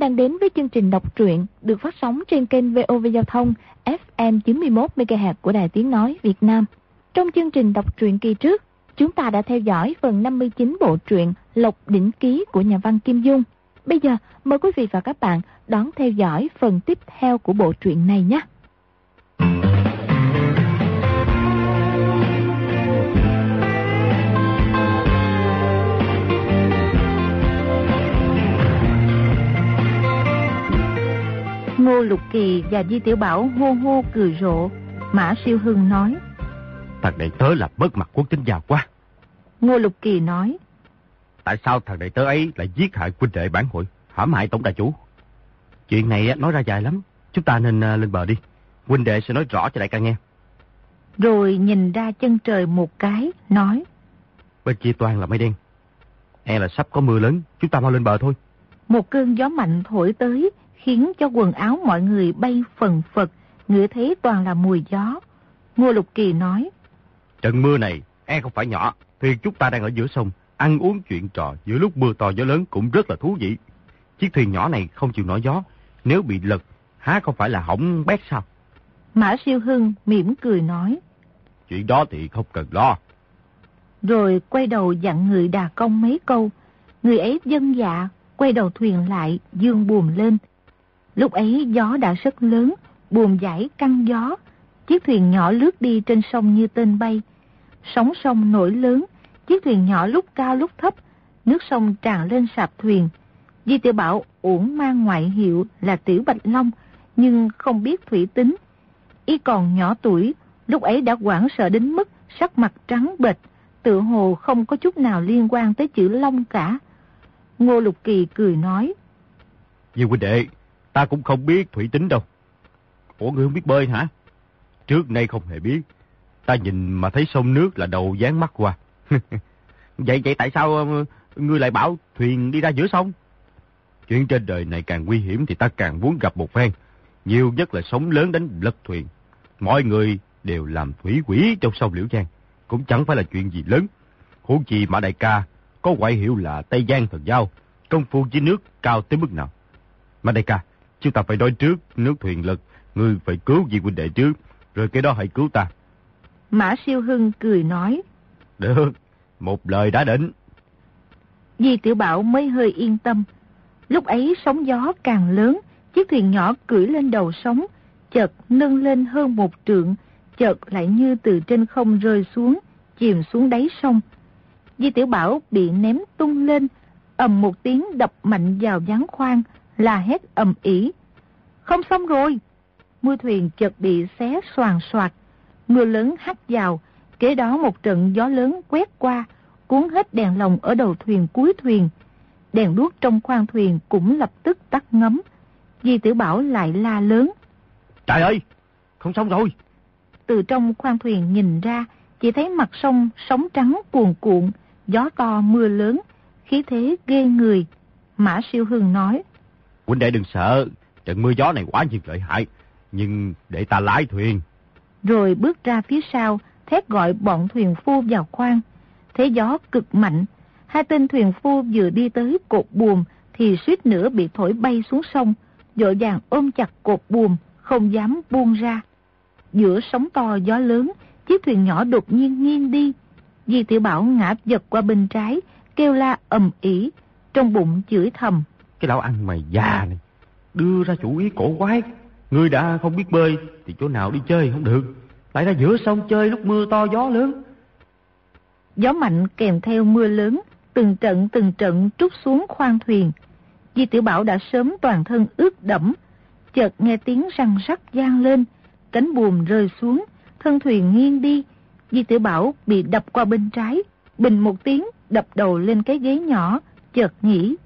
đang đến với chương trình đọc truyện được phát sóng trên kênh VOV Giao thông FM 91 MHz của Đài Tiếng nói Việt Nam. Trong chương trình đọc truyện kỳ trước, chúng ta đã theo dõi phần 59 bộ truyện Lộc đỉnh ký của nhà văn Kim Dung. Bây giờ mời quý vị và các bạn đón theo dõi phần tiếp theo của bộ truyện này nhé. Ngô Lục Kỳ và Di Tiểu Bảo hô hô cười rộ. Mã Siêu Hưng nói. Thằng đệ tớ là mất mặt quốc tính giàu quá. Ngô Lục Kỳ nói. Tại sao thằng đệ tớ ấy lại giết hại huynh đệ bản hội, hãm hại tổng đại chủ? Chuyện này nói ra dài lắm, chúng ta nên à, lên bờ đi. Huynh đệ sẽ nói rõ cho đại ca nghe. Rồi nhìn ra chân trời một cái, nói. Bên kia toàn là mây đen. E là sắp có mưa lớn, chúng ta mau lên bờ thôi. Một cơn gió mạnh thổi tới, khiến cho quần áo mọi người bay phần phật, ngửi thấy toàn là mùi gió. Ngô Lục Kỳ nói. Trận mưa này, e không phải nhỏ, thuyền chúng ta đang ở giữa sông, ăn uống chuyện trò giữa lúc mưa to gió lớn cũng rất là thú vị. Chiếc thuyền nhỏ này không chịu nổi gió, nếu bị lật, há không phải là hỏng bét sao? Mã Siêu Hưng mỉm cười nói. Chuyện đó thì không cần lo. Rồi quay đầu dặn người đà công mấy câu. Người ấy dân dạ, quay đầu thuyền lại, dương buồm lên. Lúc ấy gió đã rất lớn, buồm giải căng gió. Chiếc thuyền nhỏ lướt đi trên sông như tên bay. Sóng sông nổi lớn, chiếc thuyền nhỏ lúc cao lúc thấp, nước sông tràn lên sạp thuyền. Di tiểu Bảo uổng mang ngoại hiệu là Tiểu Bạch Long, nhưng không biết thủy tính. Y còn nhỏ tuổi, lúc ấy đã quảng sợ đến mức sắc mặt trắng bệch, tự hồ không có chút nào liên quan tới chữ Long cả. Ngô Lục Kỳ cười nói. Dì huynh đệ, ta cũng không biết thủy tính đâu. Ủa ngươi không biết bơi hả? Trước nay không hề biết. Ta nhìn mà thấy sông nước là đầu dán mắt qua. vậy vậy tại sao ờ, ngươi lại bảo thuyền đi ra giữa sông? Chuyện trên đời này càng nguy hiểm thì ta càng muốn gặp một phen. Nhiều nhất là sóng lớn đánh lật thuyền. Mọi người đều làm thủy quỷ trong sông Liễu Giang. Cũng chẳng phải là chuyện gì lớn. Huống chi Mã Đại Ca có ngoại hiệu là Tây Giang Thần Giao. Công phu dưới nước cao tới mức nào. Mã Đại Ca, chúng ta phải nói trước nước thuyền lật. Ngươi phải cứu vị huynh đệ trước. Rồi cái đó hãy cứu ta. Mã Siêu Hưng cười nói. Được, một lời đã định. Di Tiểu Bảo mới hơi yên tâm. Lúc ấy sóng gió càng lớn, chiếc thuyền nhỏ cưỡi lên đầu sóng, chợt nâng lên hơn một trượng, chợt lại như từ trên không rơi xuống, chìm xuống đáy sông. Di Tiểu Bảo bị ném tung lên, ầm một tiếng đập mạnh vào gián khoan, là hét ầm ỉ. Không xong rồi! Mui thuyền chợt bị xé soàn soạt, mưa lớn hắt vào, kế đó một trận gió lớn quét qua, cuốn hết đèn lồng ở đầu thuyền cuối thuyền. Đèn đuốc trong khoang thuyền cũng lập tức tắt ngấm. Di Tử Bảo lại la lớn. Trời ơi! Không xong rồi! Từ trong khoang thuyền nhìn ra, chỉ thấy mặt sông sóng trắng cuồn cuộn, gió to mưa lớn, khí thế ghê người. Mã Siêu Hưng nói. Huynh đệ đừng sợ, trận mưa gió này quá nhiên lợi hại, nhưng để ta lái thuyền. Rồi bước ra phía sau, thét gọi bọn thuyền phu vào khoang. Thế gió cực mạnh, hai tên thuyền phu vừa đi tới cột buồm thì suýt nữa bị thổi bay xuống sông, dội vàng ôm chặt cột buồm, không dám buông ra. Giữa sóng to gió lớn, chiếc thuyền nhỏ đột nhiên nghiêng đi. Di Tiểu Bảo ngã giật qua bên trái, kêu la ầm ỉ, trong bụng chửi thầm. Cái lão ăn mày già này, đưa ra chủ ý cổ quái. Ngươi đã không biết bơi thì chỗ nào đi chơi không được. Lại ra giữa sông chơi lúc mưa to gió lớn. Gió mạnh kèm theo mưa lớn, từng trận từng trận trút xuống khoang thuyền. Di Tiểu Bảo đã sớm toàn thân ướt đẫm, chợt nghe tiếng răng rắc gian lên, cánh buồm rơi xuống, thân thuyền nghiêng đi. Di Tiểu Bảo bị đập qua bên trái, bình một tiếng đập đầu lên cái ghế nhỏ, chợt nghĩ.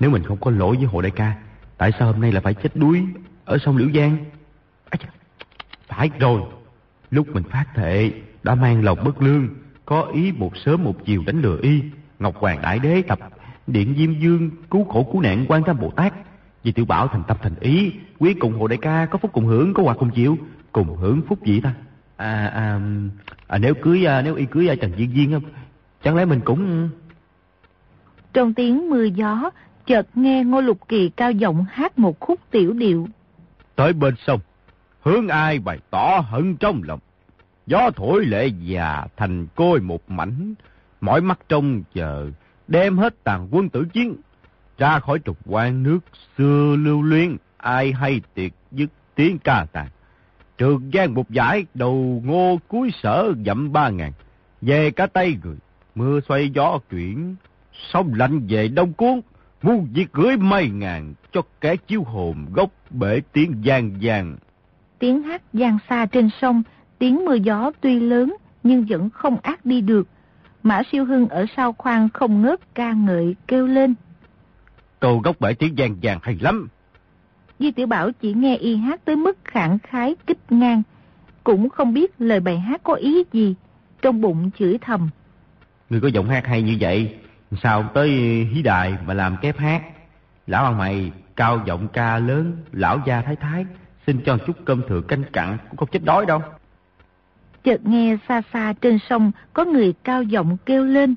Nếu mình không có lỗi với Hồ đại ca, tại sao hôm nay lại phải chết đuối ở sông Liễu Giang? À, phải rồi, lúc mình phát thệ đã mang lòng bất lương, có ý một sớm một chiều đánh lừa y. Ngọc Hoàng Đại Đế tập Điện Diêm Dương cứu khổ cứu nạn quan tham Bồ Tát. Vì tiểu bảo thành tâm thành ý, quý cùng Hồ đại ca có phúc cùng hưởng, có quà cùng chịu, cùng hưởng phúc gì ta? À, à, à nếu cưới, à, nếu y cưới à, Trần Diên Diên, chẳng lẽ mình cũng... Trong tiếng mưa gió, chợt nghe Ngô Lục Kỳ cao giọng hát một khúc tiểu điệu. Tới bên sông, hướng ai bày tỏ hận trong lòng. Gió thổi lệ già thành côi một mảnh, mỏi mắt trông chờ, đem hết tàn quân tử chiến, ra khỏi trục quan nước xưa lưu luyến, ai hay tiệt dứt tiếng ca tàn. Trường giang một giải, đầu ngô cuối sở dặm ba ngàn, về cả tay người, mưa xoay gió chuyển, sông lạnh về đông cuốn, muôn việc gửi mây ngàn, cho kẻ chiếu hồn gốc bể tiếng giang giang. Tiếng hát giang xa trên sông, tiếng mưa gió tuy lớn nhưng vẫn không ác đi được. Mã siêu hưng ở sau khoang không ngớt ca ngợi kêu lên. Câu gốc bể tiếng giang giang hay lắm. Di Tiểu Bảo chỉ nghe y hát tới mức khẳng khái kích ngang, cũng không biết lời bài hát có ý gì, trong bụng chửi thầm. Người có giọng hát hay như vậy, sao tới hí đài mà làm kép hát? Lão ăn mày cao giọng ca lớn, lão gia thái thái, xin cho chút cơm thừa canh cặn, cũng không chết đói đâu. Chợt nghe xa xa trên sông có người cao giọng kêu lên.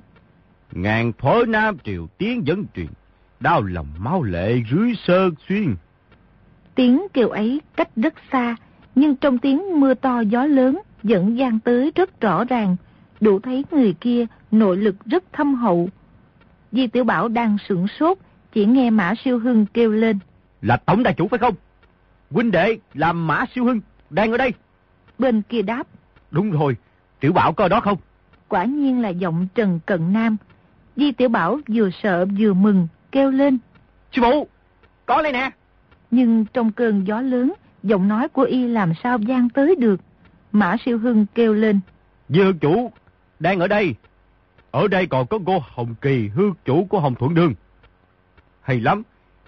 Ngàn phối nam triều tiếng dẫn truyền, đau lòng máu lệ rưới sơn xuyên. Tiếng kêu ấy cách rất xa, nhưng trong tiếng mưa to gió lớn vẫn gian tới rất rõ ràng, đủ thấy người kia nội lực rất thâm hậu. Di Tiểu Bảo đang sửng sốt, chỉ nghe Mã Siêu Hưng kêu lên. Là Tổng Đại Chủ phải không? Huynh đệ làm Mã Siêu Hưng, đang ở đây. Bên kia đáp. Đúng rồi, Tiểu Bảo có ở đó không? Quả nhiên là giọng Trần Cận Nam. Di Tiểu Bảo vừa sợ vừa mừng, kêu lên. Sư phụ, có đây nè. Nhưng trong cơn gió lớn, giọng nói của y làm sao gian tới được. Mã Siêu Hưng kêu lên. Dư chủ, đang ở đây. Ở đây còn có cô Hồng Kỳ, hư chủ của Hồng Thuận Đường. Hay lắm,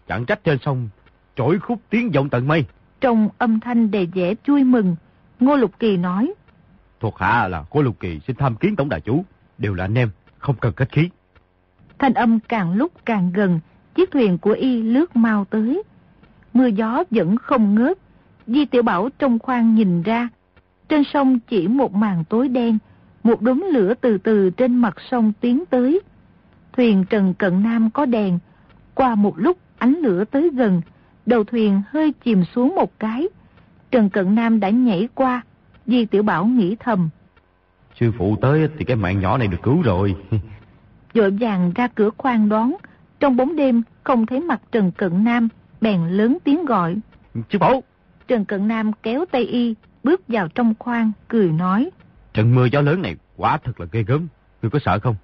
chẳng trách trên sông, trỗi khúc tiếng vọng tận mây. Trong âm thanh đầy vẻ vui mừng, Ngô Lục Kỳ nói. Thuộc hạ là cô Lục Kỳ xin tham kiến Tổng Đại Chủ, đều là anh em, không cần cách khí. Thanh âm càng lúc càng gần, chiếc thuyền của y lướt mau tới. Mưa gió vẫn không ngớt, Di Tiểu Bảo trong khoang nhìn ra, trên sông chỉ một màn tối đen, một đốm lửa từ từ trên mặt sông tiến tới. Thuyền Trần Cận Nam có đèn, qua một lúc ánh lửa tới gần, đầu thuyền hơi chìm xuống một cái. Trần Cận Nam đã nhảy qua, Di Tiểu Bảo nghĩ thầm. Sư phụ tới thì cái mạng nhỏ này được cứu rồi. Dội vàng ra cửa khoang đón, trong bóng đêm không thấy mặt Trần Cận Nam, bèn lớn tiếng gọi. Sư phụ! Trần Cận Nam kéo tay y, bước vào trong khoang, cười nói. Trận mưa gió lớn này quả thật là ghê gớm. Ngươi có sợ không?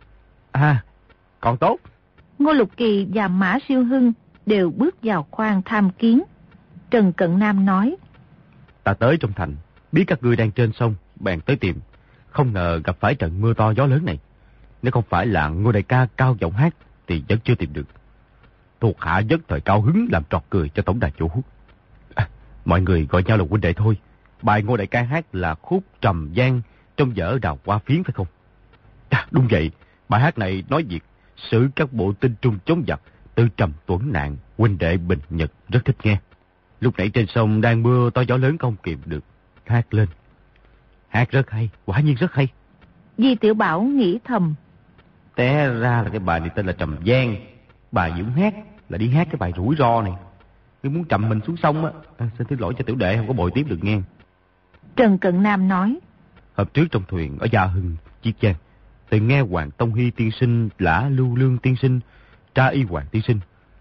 À, còn tốt. Ngô Lục Kỳ và Mã Siêu Hưng đều bước vào khoang tham kiến. Trần Cận Nam nói. Ta tới trong thành, biết các ngươi đang trên sông, bèn tới tìm. Không ngờ gặp phải trận mưa to gió lớn này. Nếu không phải là ngô đại ca cao giọng hát, thì vẫn chưa tìm được. Thuộc hạ nhất thời cao hứng làm trọt cười cho tổng đại chủ. À, mọi người gọi nhau là huynh đệ thôi. Bài ngô đại ca hát là khúc trầm giang trong dở đào hoa phiến phải không? À, đúng vậy, bài hát này nói việc xử các bộ tinh trung chống giặc từ trầm tuấn nạn, huynh đệ bình nhật rất thích nghe. Lúc nãy trên sông đang mưa to gió lớn không kịp được, hát lên. Hát rất hay, quả nhiên rất hay. Di Tiểu Bảo nghĩ thầm. Té ra là cái bài này tên là Trầm Giang. Bài Dũng hát là đi hát cái bài rủi ro này. Nếu muốn trầm mình xuống sông á, à, xin thứ lỗi cho tiểu đệ không có bồi tiếp được nghe. Trần Cận Nam nói. Hợp trước trong thuyền ở Gia Hưng, Chiết Giang, từng nghe Hoàng Tông Hy tiên sinh, Lã Lưu Lương tiên sinh, Tra Y Hoàng tiên sinh,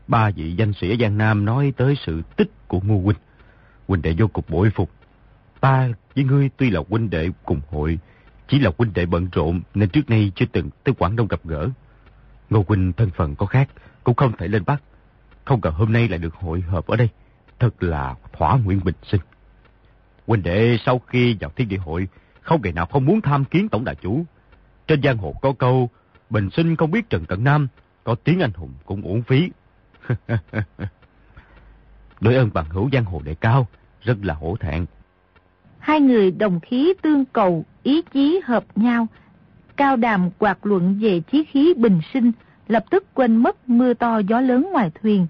ba vị danh sĩ ở Giang Nam nói tới sự tích của Ngô Huynh. Huynh đệ vô cùng bội phục. Ta với ngươi tuy là huynh đệ cùng hội, chỉ là huynh đệ bận rộn nên trước nay chưa từng tới Quảng Đông gặp gỡ. Ngô Huynh thân phận có khác, cũng không thể lên Bắc. Không ngờ hôm nay lại được hội hợp ở đây. Thật là thỏa nguyện bình sinh. Huynh đệ sau khi vào thiên địa hội, không ngày nào không muốn tham kiến tổng đại chủ. Trên giang hồ có câu, bình sinh không biết Trần Cận Nam, có tiếng anh hùng cũng uổng phí. Đối ơn bằng hữu giang hồ đệ cao, rất là hổ thẹn. Hai người đồng khí tương cầu, ý chí hợp nhau. Cao đàm quạt luận về chí khí bình sinh, lập tức quên mất mưa to gió lớn ngoài thuyền.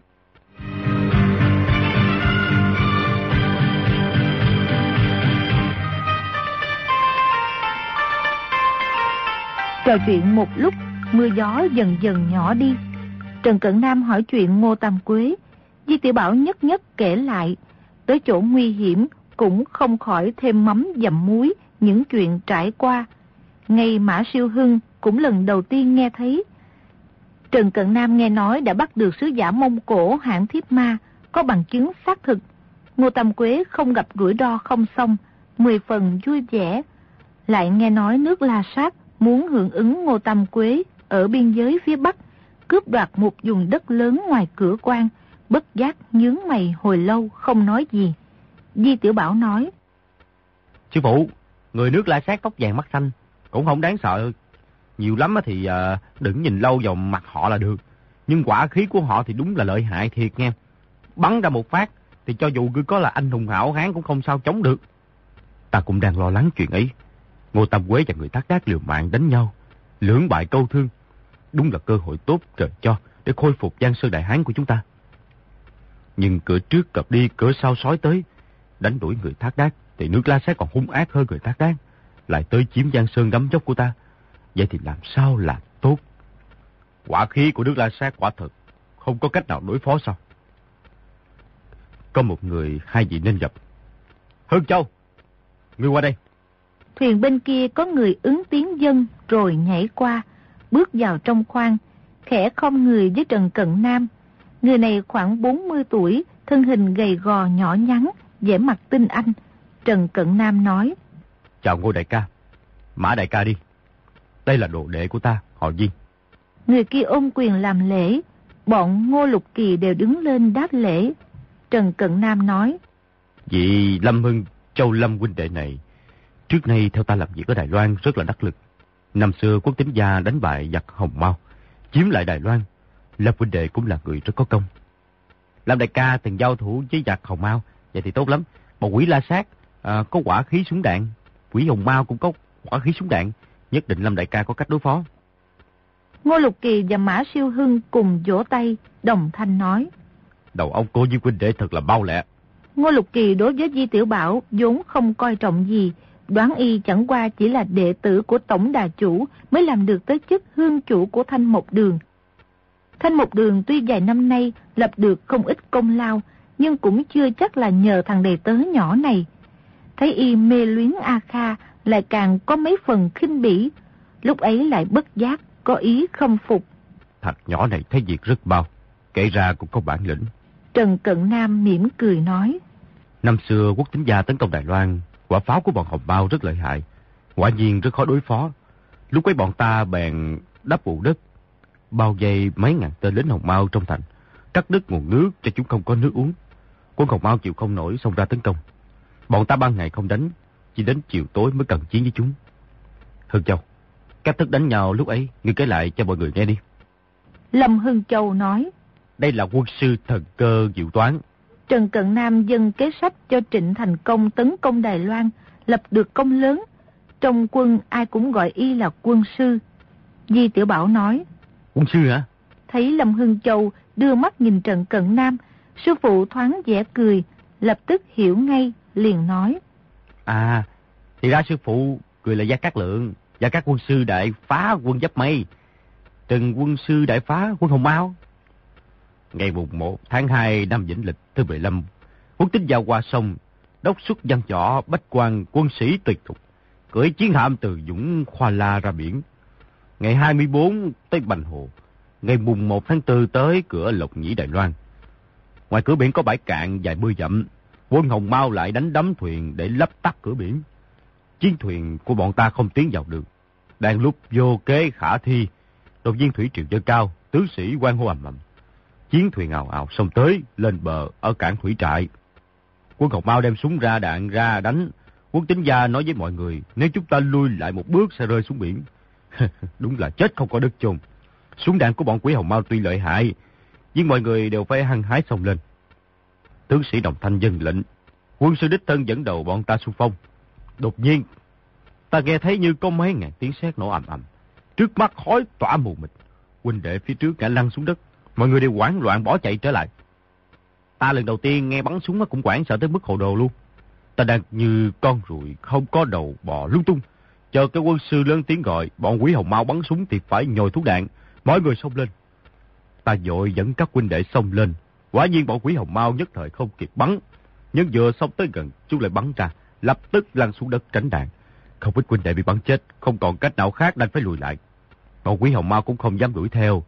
Trò chuyện một lúc, mưa gió dần dần nhỏ đi. Trần Cận Nam hỏi chuyện Ngô Tam Quế. Di Tiểu Bảo nhất nhất kể lại. Tới chỗ nguy hiểm cũng không khỏi thêm mắm dặm muối những chuyện trải qua. Ngay Mã Siêu Hưng cũng lần đầu tiên nghe thấy. Trần Cận Nam nghe nói đã bắt được sứ giả Mông Cổ hạng thiếp ma, có bằng chứng xác thực. Ngô Tam Quế không gặp rủi ro không xong, mười phần vui vẻ. Lại nghe nói nước La Sát muốn hưởng ứng Ngô Tam Quế ở biên giới phía Bắc, cướp đoạt một vùng đất lớn ngoài cửa quan, bất giác nhướng mày hồi lâu không nói gì. Di Tiểu Bảo nói. Sư phụ, người nước La Sát tóc vàng mắt xanh, cũng không đáng sợ. Nhiều lắm thì ờ, đừng nhìn lâu vào mặt họ là được. Nhưng quả khí của họ thì đúng là lợi hại thiệt nghe. Bắn ra một phát thì cho dù cứ có là anh hùng hảo hán cũng không sao chống được. Ta cũng đang lo lắng chuyện ấy. Ngô Tam Quế và người tác đác liều mạng đánh nhau. Lưỡng bại câu thương. Đúng là cơ hội tốt trời cho để khôi phục Giang Sơn Đại Hán của chúng ta. Nhưng cửa trước cập đi, cửa sau sói tới. Đánh đuổi người thác đác thì nước La Sát còn hung ác hơn người thác đác. Lại tới chiếm Giang Sơn đấm dốc của ta. Vậy thì làm sao là tốt? Quả khí của nước La Sát quả thật không có cách nào đối phó sao? Có một người hai vị nên gặp. Hương Châu, ngươi qua đây. Thuyền bên kia có người ứng tiếng dân rồi nhảy qua, bước vào trong khoang, khẽ không người với Trần Cận Nam. Người này khoảng 40 tuổi, thân hình gầy gò nhỏ nhắn, vẻ mặt tinh anh. Trần Cận Nam nói. Chào Ngô Đại ca. Mã Đại ca đi. Đây là đồ đệ của ta, họ Di. Người kia ôm quyền làm lễ. Bọn Ngô Lục Kỳ đều đứng lên đáp lễ. Trần Cận Nam nói. Vị Lâm Hưng Châu Lâm huynh đệ này, trước nay theo ta làm việc ở Đài Loan rất là đắc lực. Năm xưa quốc tính gia đánh bại giặc Hồng Mao, chiếm lại Đài Loan. Lâm huynh đệ cũng là người rất có công. Lâm đại ca từng giao thủ với giặc Hồng Mao, vậy thì tốt lắm. Một quỷ la sát à, có quả khí súng đạn, quỷ Hồng Mao cũng có quả khí súng đạn. Nhất định Lâm đại ca có cách đối phó. Ngô Lục Kỳ và Mã Siêu Hưng cùng vỗ tay, đồng thanh nói. Đầu ông cô với huynh đệ thật là bao lẹ. Ngô Lục Kỳ đối với Di Tiểu Bảo vốn không coi trọng gì, đoán y chẳng qua chỉ là đệ tử của Tổng Đà Chủ mới làm được tới chức hương chủ của Thanh Mộc Đường. Thanh Mộc Đường tuy vài năm nay lập được không ít công lao, nhưng cũng chưa chắc là nhờ thằng đầy tớ nhỏ này. Thấy y mê luyến A Kha lại càng có mấy phần khinh bỉ, lúc ấy lại bất giác, có ý không phục. Thật nhỏ này thấy việc rất bao, kể ra cũng có bản lĩnh. Trần Cận Nam mỉm cười nói. Năm xưa quốc tính gia tấn công Đài Loan, quả pháo của bọn Hồng Bao rất lợi hại. Quả nhiên rất khó đối phó. Lúc ấy bọn ta bèn đắp vụ đất, bao vây mấy ngàn tên lính Hồng Mao trong thành, cắt đứt nguồn nước cho chúng không có nước uống. Quân Hồng Mao chịu không nổi xông ra tấn công. Bọn ta ban ngày không đánh, chỉ đến chiều tối mới cần chiến với chúng. Hưng Châu, cách thức đánh nhau lúc ấy, ngươi kể lại cho mọi người nghe đi. Lâm Hưng Châu nói. Đây là quân sư thần cơ diệu toán. Trần Cận Nam dâng kế sách cho Trịnh thành công tấn công Đài Loan, lập được công lớn. Trong quân ai cũng gọi y là quân sư. Di Tiểu Bảo nói. Quân sư hả? Thấy Lâm Hưng Châu đưa mắt nhìn Trần Cận Nam, sư phụ thoáng vẻ cười, lập tức hiểu ngay, liền nói. À, thì ra sư phụ cười là Gia Cát Lượng, Gia Cát quân sư đại phá quân giáp mây. Trần quân sư đại phá quân Hồng Mao. Ngày mùng 1 tháng 2 năm Vĩnh Lịch thứ 15, quốc tính giao qua sông, đốc xuất văn võ bách quan quân sĩ tuyệt thục, cưỡi chiến hạm từ Dũng Khoa La ra biển. Ngày 24 tới Bành Hồ, ngày mùng 1 tháng 4 tới cửa Lộc Nhĩ Đài Loan. Ngoài cửa biển có bãi cạn dài mươi dặm, quân Hồng Mao lại đánh đắm thuyền để lấp tắt cửa biển. Chiến thuyền của bọn ta không tiến vào được. Đang lúc vô kế khả thi, đột nhiên thủy triều dâng cao, tướng sĩ quan hô ầm ầm. Chiến thuyền ào ào xông tới, lên bờ ở cảng thủy trại. Quân Ngọc Mao đem súng ra đạn ra đánh. Quân tính gia nói với mọi người, nếu chúng ta lui lại một bước sẽ rơi xuống biển. Đúng là chết không có đất chôn. Súng đạn của bọn quỷ Hồng Mao tuy lợi hại, nhưng mọi người đều phải hăng hái xông lên. Tướng sĩ Đồng Thanh dân lệnh, quân sư đích thân dẫn đầu bọn ta xung phong. Đột nhiên, ta nghe thấy như có mấy ngàn tiếng sét nổ ầm ầm. Trước mắt khói tỏa mù mịt, huynh đệ phía trước ngã lăn xuống đất. Mọi người đều hoảng loạn bỏ chạy trở lại. Ta lần đầu tiên nghe bắn súng cũng quảng sợ tới mức hồ đồ luôn. Ta đang như con ruồi không có đầu bò lung tung. Chờ cái quân sư lớn tiếng gọi, bọn quý hồng mau bắn súng thì phải nhồi thuốc đạn. Mọi người xông lên. Ta dội dẫn các huynh đệ xông lên. Quả nhiên bọn quý hồng mau nhất thời không kịp bắn. Nhưng vừa xông tới gần, chúng lại bắn ra, lập tức lăn xuống đất tránh đạn. Không ít huynh đệ bị bắn chết, không còn cách nào khác đành phải lùi lại. Bọn quý hồng mau cũng không dám đuổi theo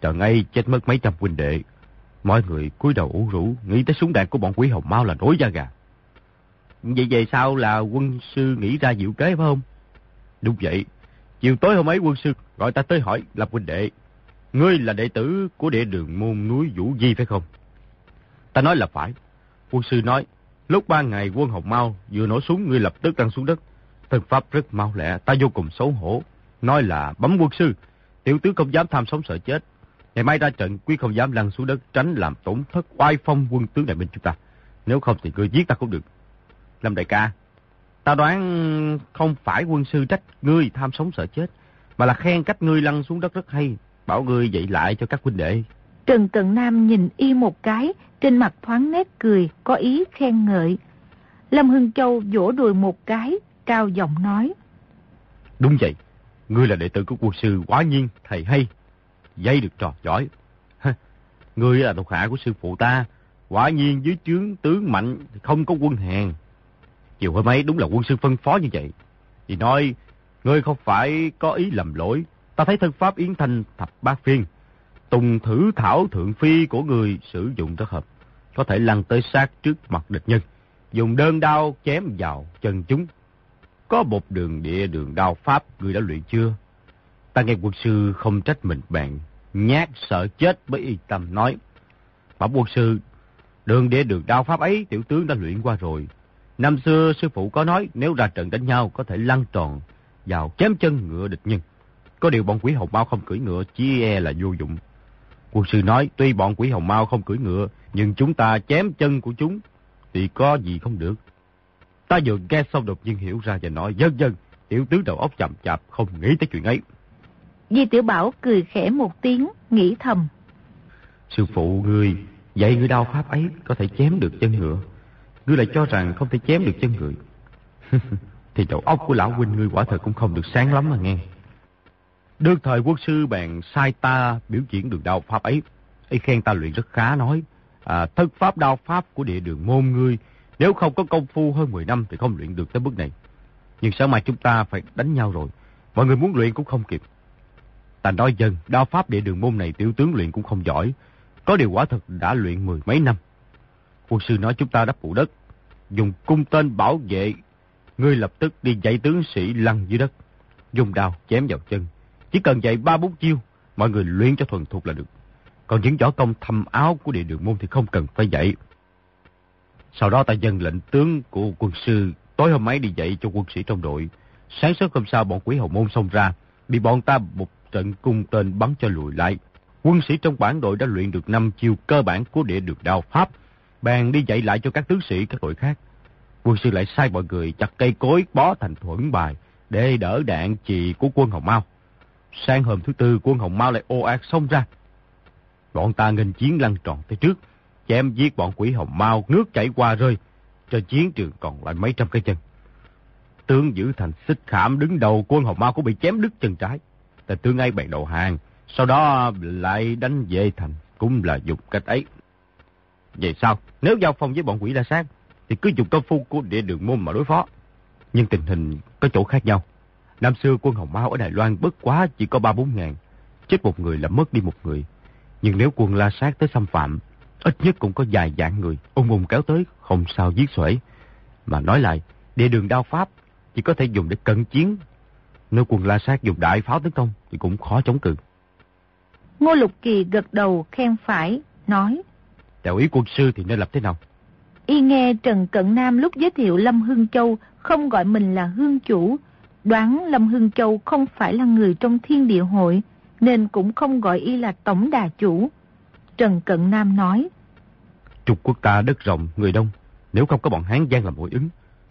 trần ngay chết mất mấy trăm huynh đệ. Mọi người cúi đầu ủ rũ, nghĩ tới súng đạn của bọn quý hồng mau là nổi da gà. Vậy về sau là quân sư nghĩ ra diệu kế phải không? Đúng vậy. Chiều tối hôm ấy quân sư gọi ta tới hỏi lập huynh đệ. Ngươi là đệ tử của đệ đường môn núi Vũ Di phải không? Ta nói là phải. Quân sư nói, lúc ba ngày quân Hồng Mau vừa nổ súng ngươi lập tức lăn xuống đất. Thân pháp rất mau lẹ, ta vô cùng xấu hổ. Nói là bấm quân sư, tiểu tướng không dám tham sống sợ chết. Ngày mai ra trận, quý không dám lăn xuống đất tránh làm tổn thất oai phong quân tướng đại binh chúng ta. Nếu không thì ngươi giết ta cũng được. Lâm đại ca, ta đoán không phải quân sư trách ngươi tham sống sợ chết, mà là khen cách ngươi lăn xuống đất rất hay, bảo ngươi dậy lại cho các huynh đệ. Trần Cận Nam nhìn y một cái, trên mặt thoáng nét cười, có ý khen ngợi. Lâm Hưng Châu vỗ đùi một cái, cao giọng nói. Đúng vậy, ngươi là đệ tử của quân sư quá nhiên, thầy hay, dây được trò giỏi. ngươi là thuộc hạ của sư phụ ta, quả nhiên dưới chướng tướng mạnh thì không có quân hèn. Chiều hôm ấy đúng là quân sư phân phó như vậy. thì nói, ngươi không phải có ý lầm lỗi, ta thấy thân pháp yến thanh thập bát phiên. Tùng thử thảo thượng phi của người sử dụng rất hợp. Có thể lăn tới sát trước mặt địch nhân. Dùng đơn đao chém vào chân chúng. Có một đường địa đường đao pháp người đã luyện chưa? Ta nghe quân sư không trách mình bạn. Nhát sợ chết mới y tâm nói. Bảo quân sư, đường để được đao pháp ấy tiểu tướng đã luyện qua rồi. Năm xưa sư phụ có nói nếu ra trận đánh nhau có thể lăn tròn vào chém chân ngựa địch nhân. Có điều bọn quỷ hồng mau không cưỡi ngựa chỉ e là vô dụng. Quân sư nói tuy bọn quỷ hồng mau không cưỡi ngựa nhưng chúng ta chém chân của chúng thì có gì không được. Ta vừa nghe xong đột nhiên hiểu ra và nói dân dân tiểu tướng đầu óc chậm chạp không nghĩ tới chuyện ấy. Di Tiểu Bảo cười khẽ một tiếng, nghĩ thầm. Sư phụ ngươi, dạy ngươi đao pháp ấy có thể chém được chân ngựa. Ngươi lại cho rằng không thể chém được chân người. thì đầu óc của lão huynh ngươi quả thật cũng không được sáng lắm mà nghe. Đương thời quốc sư bèn sai ta biểu diễn đường đao pháp ấy. ấy khen ta luyện rất khá nói. À, thân pháp đao pháp của địa đường môn ngươi, nếu không có công phu hơn 10 năm thì không luyện được tới bước này. Nhưng sáng mai chúng ta phải đánh nhau rồi. Mọi người muốn luyện cũng không kịp. Ta nói dân, đao pháp địa đường môn này tiểu tướng luyện cũng không giỏi. Có điều quả thật đã luyện mười mấy năm. Quân sư nói chúng ta đắp phủ đất, dùng cung tên bảo vệ. Ngươi lập tức đi dạy tướng sĩ lăn dưới đất, dùng đao chém vào chân. Chỉ cần dạy ba bốn chiêu, mọi người luyện cho thuần thục là được. Còn những võ công thâm áo của địa đường môn thì không cần phải dạy. Sau đó ta dần lệnh tướng của quân sư tối hôm ấy đi dạy cho quân sĩ trong đội. Sáng sớm hôm sau bọn quỷ hậu môn xông ra, bị bọn ta một trận cung tên bắn cho lùi lại. Quân sĩ trong bản đội đã luyện được năm chiêu cơ bản của địa đường đao pháp, bèn đi dạy lại cho các tướng sĩ các đội khác. Quân sư lại sai mọi người chặt cây cối bó thành thuẫn bài để đỡ đạn chì của quân Hồng Mao. Sang hôm thứ tư quân Hồng Mao lại ô ạt xông ra. Bọn ta nghênh chiến lăn tròn tới trước, chém giết bọn quỷ Hồng Mao nước chảy qua rơi, cho chiến trường còn lại mấy trăm cây chân. Tướng giữ thành xích khảm đứng đầu quân Hồng Mao cũng bị chém đứt chân trái tại tương ai bèn đầu hàng, sau đó lại đánh về thành, cũng là dùng cách ấy. Vậy sao? Nếu giao phong với bọn quỷ la sát, thì cứ dùng công phu của địa đường môn mà đối phó. Nhưng tình hình có chỗ khác nhau. Năm xưa quân Hồng Mao ở Đài Loan bất quá chỉ có ba bốn ngàn. Chết một người là mất đi một người. Nhưng nếu quân la sát tới xâm phạm, ít nhất cũng có vài dạng người. Ung ung kéo tới, không sao giết xuể. Mà nói lại, địa đường đao pháp chỉ có thể dùng để cận chiến. Nếu quân la sát dùng đại pháo tấn công thì cũng khó chống cự. Ngô Lục Kỳ gật đầu khen phải, nói. Theo ý quân sư thì nên làm thế nào? Y nghe Trần Cận Nam lúc giới thiệu Lâm Hưng Châu không gọi mình là hương chủ, đoán Lâm Hưng Châu không phải là người trong thiên địa hội, nên cũng không gọi y là tổng đà chủ. Trần Cận Nam nói, Trục quốc ta đất rộng, người đông, nếu không có bọn Hán Giang làm hội ứng,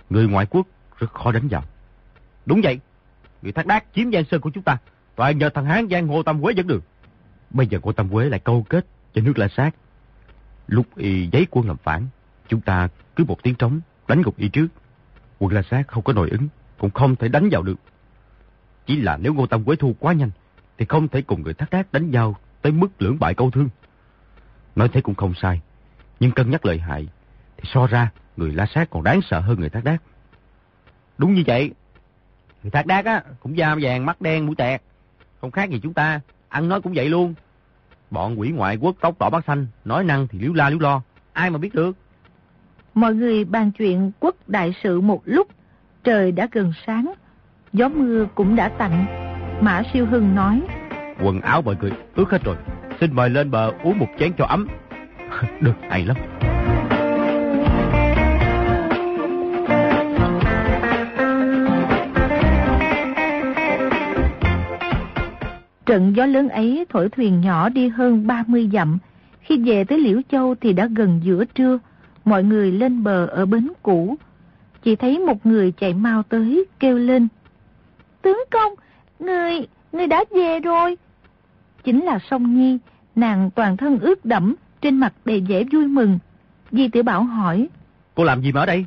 người ngoại quốc rất khó đánh vào. Đúng vậy, người thác đác chiếm Giang Sơn của chúng ta, toàn nhờ thằng Hán Giang Ngô Tâm Quế dẫn đường. Bây giờ Ngô Tâm Quế lại câu kết cho nước La Sát. Lúc y giấy quân làm phản, chúng ta cứ một tiếng trống, đánh gục y trước. Quân La Sát không có nội ứng, cũng không thể đánh vào được. Chỉ là nếu Ngô Tâm Quế thu quá nhanh, thì không thể cùng người thác đác đánh nhau tới mức lưỡng bại câu thương. Nói thế cũng không sai, nhưng cân nhắc lợi hại, thì so ra người la sát còn đáng sợ hơn người thác đác. Đúng như vậy. Người thác đác á, cũng da vàng, mắt đen, mũi tẹt. Không khác gì chúng ta, ăn nói cũng vậy luôn. Bọn quỷ ngoại quốc tóc đỏ mắt xanh, nói năng thì liếu la liếu lo, ai mà biết được. Mọi người bàn chuyện quốc đại sự một lúc, trời đã gần sáng, gió mưa cũng đã tạnh. Mã Siêu Hưng nói, Quần áo mọi người ướt hết rồi, xin mời lên bờ uống một chén cho ấm. được, hay lắm. Trận gió lớn ấy thổi thuyền nhỏ đi hơn 30 dặm. Khi về tới Liễu Châu thì đã gần giữa trưa. Mọi người lên bờ ở bến cũ. Chỉ thấy một người chạy mau tới, kêu lên. Tướng công, người, người đã về rồi. Chính là Song Nhi, nàng toàn thân ướt đẫm, trên mặt đầy vẻ vui mừng. Di Tiểu Bảo hỏi. Cô làm gì mà ở đây?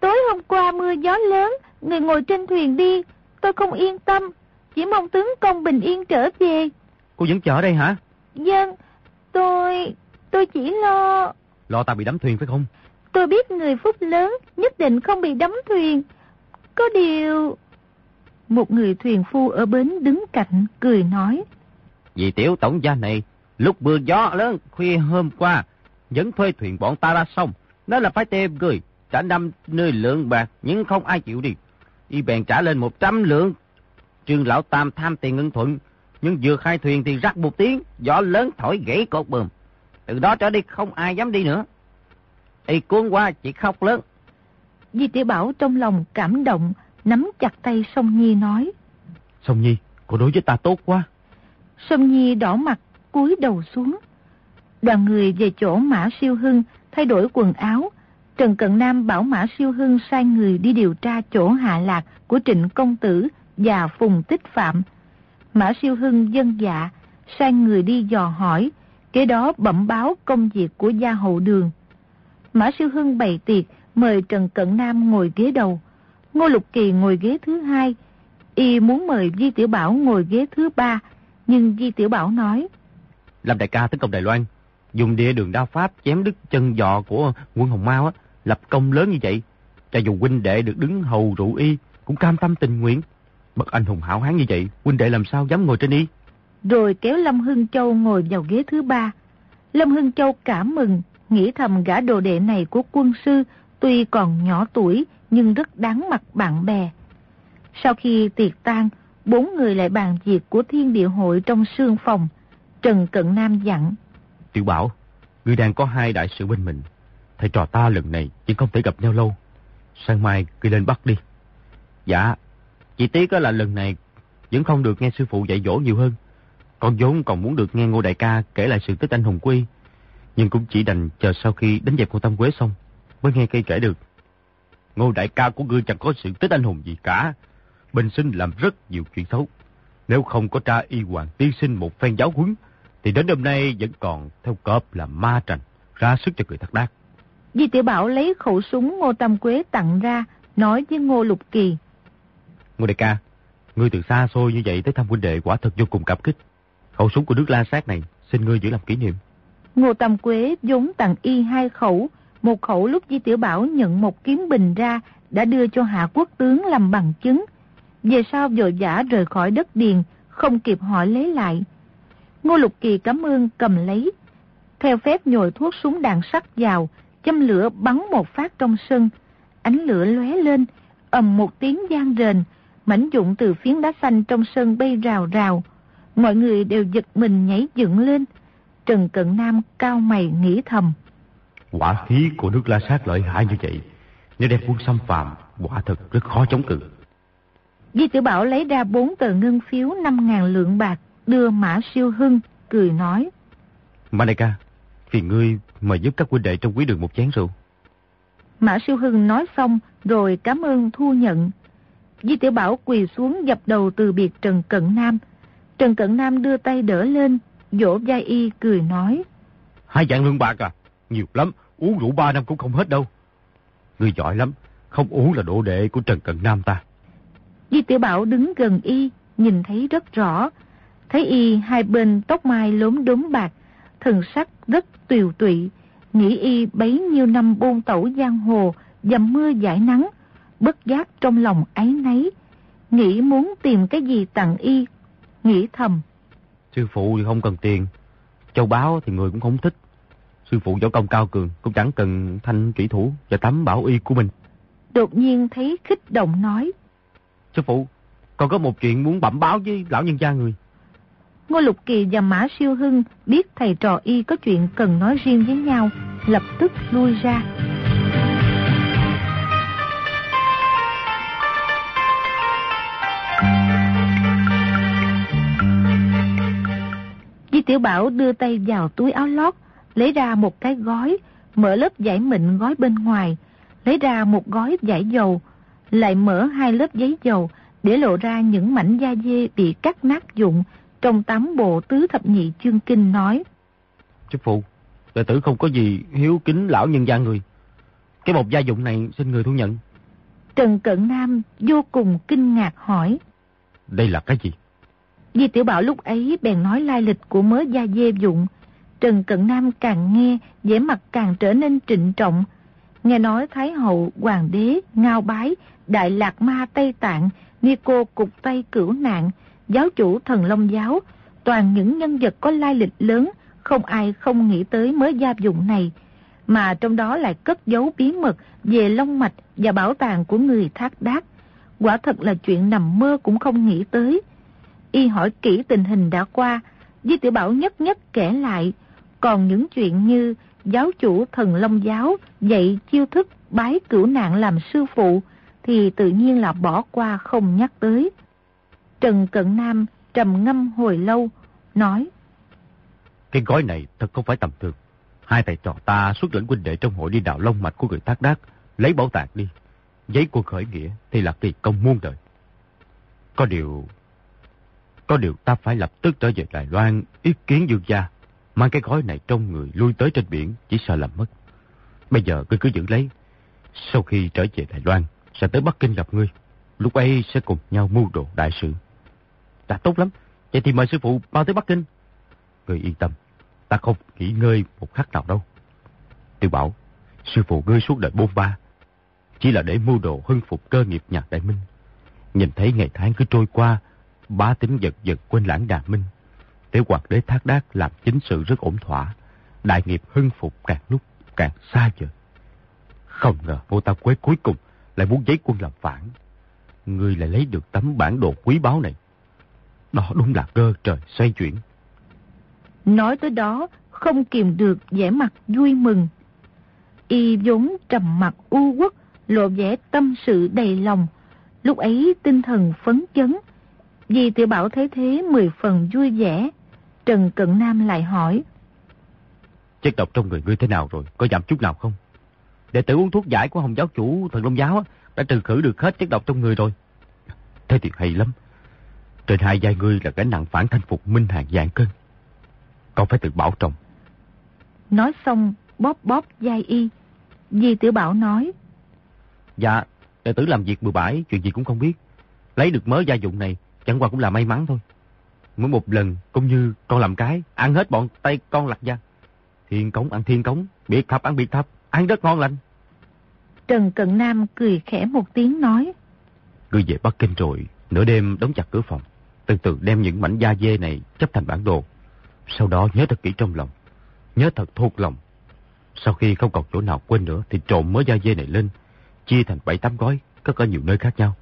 Tối hôm qua mưa gió lớn, người ngồi trên thuyền đi, tôi không yên tâm, chỉ mong tướng công bình yên trở về. Cô vẫn chờ ở đây hả? Dân, tôi... tôi chỉ lo... Lo ta bị đắm thuyền phải không? Tôi biết người phúc lớn nhất định không bị đắm thuyền. Có điều... Một người thuyền phu ở bến đứng cạnh, cười nói. Vì tiểu tổng gia này, lúc mưa gió lớn khuya hôm qua, vẫn thuê thuyền bọn ta ra sông. Nói là phải tìm người, trả năm nơi lượng bạc, nhưng không ai chịu đi. Y bèn trả lên một trăm lượng Trương Lão Tam tham tiền ngân thuận, nhưng vừa khai thuyền thì rắc một tiếng, gió lớn thổi gãy cột bùm. Từ đó trở đi không ai dám đi nữa. Y cuốn qua chỉ khóc lớn. Di tiểu Bảo trong lòng cảm động, nắm chặt tay Song Nhi nói. Song Nhi, cô đối với ta tốt quá. Song Nhi đỏ mặt, cúi đầu xuống. Đoàn người về chỗ Mã Siêu Hưng thay đổi quần áo. Trần Cận Nam bảo Mã Siêu Hưng sai người đi điều tra chỗ hạ lạc của Trịnh Công Tử và Phùng Tích Phạm. Mã Siêu Hưng dân dạ, sang người đi dò hỏi, kế đó bẩm báo công việc của gia hậu đường. Mã Siêu Hưng bày tiệc, mời Trần Cận Nam ngồi ghế đầu. Ngô Lục Kỳ ngồi ghế thứ hai. Y muốn mời Di Tiểu Bảo ngồi ghế thứ ba, nhưng Di Tiểu Bảo nói. làm đại ca tấn công Đài Loan, dùng địa đường đao pháp chém đứt chân giò của quân Hồng Mao á, lập công lớn như vậy. Cho dù huynh đệ được đứng hầu rượu y, cũng cam tâm tình nguyện. Bậc anh hùng hảo hán như vậy, huynh đệ làm sao dám ngồi trên y? Rồi kéo Lâm Hưng Châu ngồi vào ghế thứ ba. Lâm Hưng Châu cảm mừng, nghĩ thầm gã đồ đệ này của quân sư, tuy còn nhỏ tuổi, nhưng rất đáng mặt bạn bè. Sau khi tiệc tan, bốn người lại bàn việc của thiên địa hội trong sương phòng. Trần Cận Nam dặn. Tiểu Bảo, ngươi đang có hai đại sự bên mình. Thầy trò ta lần này chỉ không thể gặp nhau lâu. Sang mai ngươi lên Bắc đi. Dạ, chỉ tiếc là lần này vẫn không được nghe sư phụ dạy dỗ nhiều hơn. Con vốn còn muốn được nghe Ngô Đại ca kể lại sự tích anh hùng quy. Nhưng cũng chỉ đành chờ sau khi đánh dẹp con Tâm Quế xong mới nghe cây kể được. Ngô Đại ca của ngươi chẳng có sự tích anh hùng gì cả. Bình sinh làm rất nhiều chuyện xấu. Nếu không có tra y hoàng tiên sinh một phen giáo huấn, thì đến hôm nay vẫn còn theo cọp là ma trành, ra sức cho người thất đát. Di Tiểu Bảo lấy khẩu súng Ngô Tâm Quế tặng ra, nói với Ngô Lục Kỳ. Ngô đại ca, ngươi từ xa xôi như vậy tới thăm huynh đệ quả thật vô cùng cảm kích. Khẩu súng của nước La Sát này, xin ngươi giữ làm kỷ niệm. Ngô Tâm Quế vốn tặng y hai khẩu, một khẩu lúc Di Tiểu Bảo nhận một kiếm bình ra đã đưa cho Hạ Quốc tướng làm bằng chứng. Về sau vội vã rời khỏi đất điền, không kịp hỏi lấy lại. Ngô Lục Kỳ cảm ơn cầm lấy. Theo phép nhồi thuốc súng đạn sắt vào, châm lửa bắn một phát trong sân. Ánh lửa lóe lên, ầm một tiếng gian rền, mảnh dụng từ phiến đá xanh trong sân bay rào rào. Mọi người đều giật mình nhảy dựng lên. Trần Cận Nam cao mày nghĩ thầm. Quả khí của nước La Sát lợi hại như vậy. Nếu đem quân xâm phạm, quả thật rất khó chống cự. Di Tử Bảo lấy ra bốn tờ ngân phiếu 5.000 lượng bạc, đưa Mã Siêu Hưng, cười nói. Maneka, phiền ngươi mời giúp các huynh đệ trong quý đường một chén rượu. Mã Siêu Hưng nói xong rồi cảm ơn thu nhận. Di Tiểu Bảo quỳ xuống dập đầu từ biệt Trần Cận Nam. Trần Cận Nam đưa tay đỡ lên, dỗ vai y cười nói. Hai dạng lương bạc à? Nhiều lắm, uống rượu ba năm cũng không hết đâu. Ngươi giỏi lắm, không uống là độ đệ của Trần Cận Nam ta. Di Tiểu Bảo đứng gần y, nhìn thấy rất rõ. Thấy y hai bên tóc mai lốm đốm bạc, thần sắc rất tiều tụy, nghĩ y bấy nhiêu năm buôn tẩu giang hồ, dầm mưa giải nắng, bất giác trong lòng ấy nấy, nghĩ muốn tìm cái gì tặng y, nghĩ thầm. Sư phụ thì không cần tiền, châu báo thì người cũng không thích. Sư phụ võ công cao cường cũng chẳng cần thanh kỹ thủ và tấm bảo y của mình. Đột nhiên thấy khích động nói. Sư phụ, con có một chuyện muốn bẩm báo với lão nhân gia người. Ngô Lục Kỳ và Mã Siêu Hưng biết thầy trò y có chuyện cần nói riêng với nhau, lập tức lui ra. Tiểu Bảo đưa tay vào túi áo lót, lấy ra một cái gói, mở lớp giải mịn gói bên ngoài, lấy ra một gói giải dầu, lại mở hai lớp giấy dầu để lộ ra những mảnh da dê bị cắt nát dụng trong tám bộ tứ thập nhị chương kinh nói. Chú phụ, đệ tử không có gì hiếu kính lão nhân gia người. Cái bột gia dụng này xin người thu nhận. Trần Cận Nam vô cùng kinh ngạc hỏi. Đây là cái gì? Di Tiểu Bảo lúc ấy bèn nói lai lịch của mớ da dê dụng. Trần Cận Nam càng nghe, vẻ mặt càng trở nên trịnh trọng. Nghe nói Thái Hậu, Hoàng đế, Ngao Bái, Đại Lạc Ma Tây Tạng, Ni Cô Cục Tây Cửu Nạn, giáo chủ thần Long Giáo, toàn những nhân vật có lai lịch lớn, không ai không nghĩ tới mớ gia dụng này, mà trong đó lại cất giấu bí mật về long mạch và bảo tàng của người thác đác. Quả thật là chuyện nằm mơ cũng không nghĩ tới. Y hỏi kỹ tình hình đã qua, Di Tiểu Bảo nhất nhất kể lại, còn những chuyện như giáo chủ thần Long Giáo dạy chiêu thức bái cửu nạn làm sư phụ thì tự nhiên là bỏ qua không nhắc tới. Trần Cận Nam trầm ngâm hồi lâu, nói Cái gói này thật không phải tầm thường. Hai thầy trò ta xuất lĩnh huynh đệ trong hội đi đào long mạch của người thác đác, lấy bảo tàng đi. Giấy của khởi nghĩa thì là kỳ công muôn đời. Có điều... Có điều ta phải lập tức trở về Đài Loan ý kiến dương gia. Mang cái gói này trong người lui tới trên biển chỉ sợ làm mất. Bây giờ ngươi cứ giữ lấy. Sau khi trở về Đài Loan, sẽ tới Bắc Kinh gặp ngươi. Lúc ấy sẽ cùng nhau mưu đồ đại sự. Đã tốt lắm. Vậy thì mời sư phụ bao tới Bắc Kinh. Ngươi yên tâm. Ta không nghỉ ngơi một khắc nào đâu. Tiểu bảo, sư phụ ngươi suốt đời bôn ba. Chỉ là để mưu đồ hưng phục cơ nghiệp nhà đại minh. Nhìn thấy ngày tháng cứ trôi qua, bá tính giật giật quên lãng đà minh. Tiểu hoạt đế thác đác làm chính sự rất ổn thỏa. Đại nghiệp hưng phục càng lúc càng xa vời. Không ngờ cô ta quế cuối cùng lại muốn giấy quân làm phản. Ngươi lại lấy được tấm bản đồ quý báu này. Đó đúng là cơ trời xoay chuyển. Nói tới đó, không kìm được vẻ mặt vui mừng. Y vốn trầm mặt u quốc, lộ vẻ tâm sự đầy lòng. Lúc ấy tinh thần phấn chấn. Vì tiểu bảo thấy thế mười phần vui vẻ. Trần Cận Nam lại hỏi. Chất độc trong người ngươi thế nào rồi? Có giảm chút nào không? Đệ tử uống thuốc giải của Hồng giáo chủ thần Long giáo đã trừ khử được hết chất độc trong người rồi. Thế thì hay lắm. Trên hai vai ngươi là cái nặng phản thanh phục minh hàng dạng cân. Con phải tự bảo trọng. Nói xong bóp bóp vai y. Di tiểu bảo nói. Dạ, đệ tử làm việc bừa bãi, chuyện gì cũng không biết. Lấy được mớ gia dụng này, chẳng qua cũng là may mắn thôi. Mỗi một lần, cũng như con làm cái, ăn hết bọn tay con lặt ra. Thiên cống ăn thiên cống, biệt thập ăn biệt thập, ăn rất ngon lành. Trần Cận Nam cười khẽ một tiếng nói. Ngươi về Bắc Kinh rồi, nửa đêm đóng chặt cửa phòng. Từ từ đem những mảnh da dê này chấp thành bản đồ. Sau đó nhớ thật kỹ trong lòng. Nhớ thật thuộc lòng. Sau khi không còn chỗ nào quên nữa thì trộn mớ da dê này lên. Chia thành bảy tám gói, cất ở nhiều nơi khác nhau.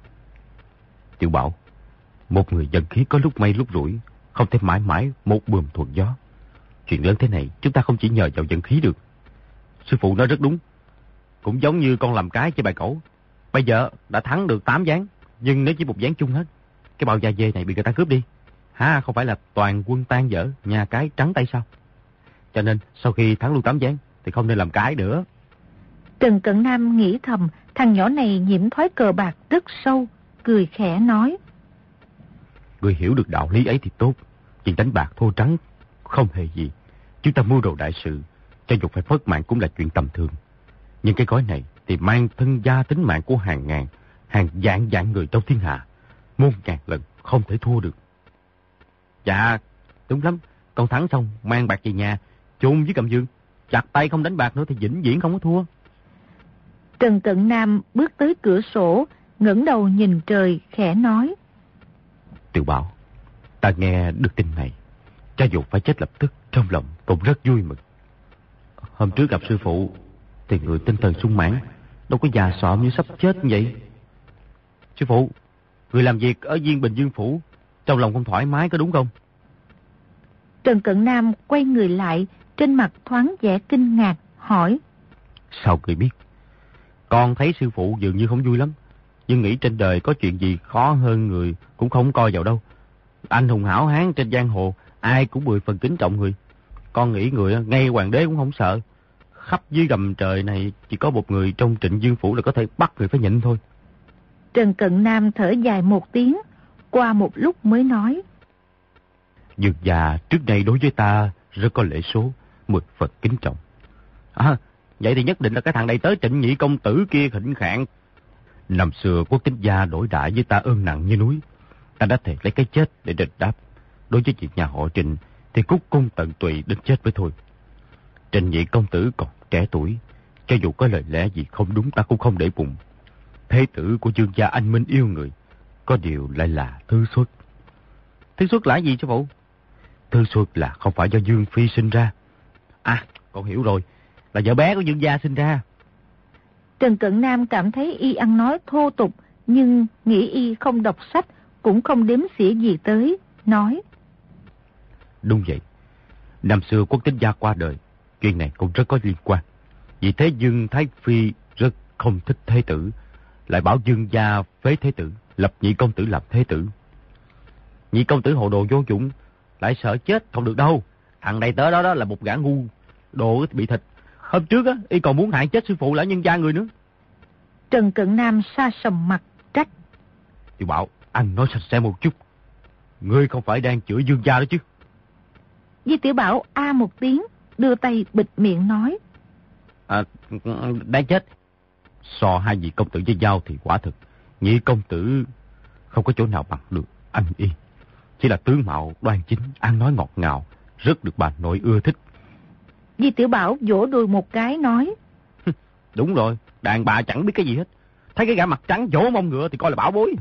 Tiểu bảo, một người dân khí có lúc may lúc rủi, không thể mãi mãi một bườm thuận gió. Chuyện lớn thế này chúng ta không chỉ nhờ vào dân khí được. Sư phụ nói rất đúng. Cũng giống như con làm cái chơi bài cẩu. Bây giờ đã thắng được 8 gián, nhưng nếu chỉ một gián chung hết, cái bao da dê này bị người ta cướp đi. ha không phải là toàn quân tan dở, nhà cái trắng tay sao? Cho nên sau khi thắng luôn 8 gián thì không nên làm cái nữa. Trần Cận Nam nghĩ thầm, thằng nhỏ này nhiễm thói cờ bạc rất sâu, cười khẽ nói. Người hiểu được đạo lý ấy thì tốt, chuyện đánh bạc thô trắng không hề gì. Chúng ta mua đồ đại sự, cho dù phải phớt mạng cũng là chuyện tầm thường. Nhưng cái gói này thì mang thân gia tính mạng của hàng ngàn, hàng vạn dạng người trong thiên hạ. Muôn ngàn lần không thể thua được. Dạ, đúng lắm. Con thắng xong, mang bạc về nhà, chôn với cầm dương. Chặt tay không đánh bạc nữa thì vĩnh viễn không có thua. Trần Cận Nam bước tới cửa sổ, ngẩng đầu nhìn trời, khẽ nói. Tiểu Bảo, ta nghe được tin này. Cha dù phải chết lập tức, trong lòng cũng rất vui mừng. Hôm trước gặp sư phụ, thì người tinh thần sung mãn, đâu có già sọm như sắp chết như vậy. Sư phụ, người làm việc ở Viên Bình Dương Phủ, trong lòng không thoải mái có đúng không? Trần Cận Nam quay người lại, trên mặt thoáng vẻ kinh ngạc, hỏi. Sao người biết? Con thấy sư phụ dường như không vui lắm, nhưng nghĩ trên đời có chuyện gì khó hơn người cũng không coi vào đâu. Anh hùng hảo hán trên giang hồ, ai cũng mười phần kính trọng người. Con nghĩ người ngay hoàng đế cũng không sợ. Khắp dưới gầm trời này chỉ có một người trong trịnh dương phủ là có thể bắt người phải nhịn thôi. Trần Cận Nam thở dài một tiếng, qua một lúc mới nói. Dương già trước đây đối với ta rất có lễ số, mực Phật kính trọng. À, vậy thì nhất định là cái thằng này tới trịnh nhị công tử kia khỉnh khạng. Năm xưa quốc tính gia đổi đại với ta ơn nặng như núi. Ta đã thể lấy cái chết để đền đáp. Đối với việc nhà họ trịnh thì cúc cung tận tụy đến chết với thôi. Trịnh nhị công tử còn trẻ tuổi. Cho dù có lời lẽ gì không đúng ta cũng không để bụng. Thế tử của dương gia anh Minh yêu người. Có điều lại là thư xuất. thứ xuất là gì chứ phụ? Thư xuất là không phải do Dương Phi sinh ra. À, con hiểu rồi. Là vợ bé của Dương gia sinh ra. Trần Cận Nam cảm thấy y ăn nói thô tục, nhưng nghĩ y không đọc sách, cũng không đếm xỉa gì tới, nói. Đúng vậy. Năm xưa quốc tính gia qua đời, chuyện này cũng rất có liên quan. Vì thế Dương Thái Phi rất không thích thế tử, lại bảo Dương gia phế thế tử, lập nhị công tử làm thế tử. Nhị công tử hồ đồ vô dụng, lại sợ chết không được đâu. Thằng này tới đó đó là một gã ngu, đồ bị thịt. Hôm trước á, y còn muốn hại chết sư phụ lão nhân gia người nữa. Trần Cận Nam xa sầm mặt trách. Tiểu bảo, anh nói sạch sẽ một chút. Ngươi không phải đang chửi dương gia đó chứ. Di Tiểu Bảo a một tiếng, đưa tay bịt miệng nói. À, đáng chết. So hai vị công tử với nhau thì quả thực, nhị công tử không có chỗ nào bằng được anh y. Chỉ là tướng mạo đoan chính, ăn nói ngọt ngào, rất được bà nội ưa thích. Di Tiểu Bảo vỗ đùi một cái nói. Đúng rồi, đàn bà chẳng biết cái gì hết. Thấy cái gã mặt trắng vỗ mông ngựa thì coi là bảo bối.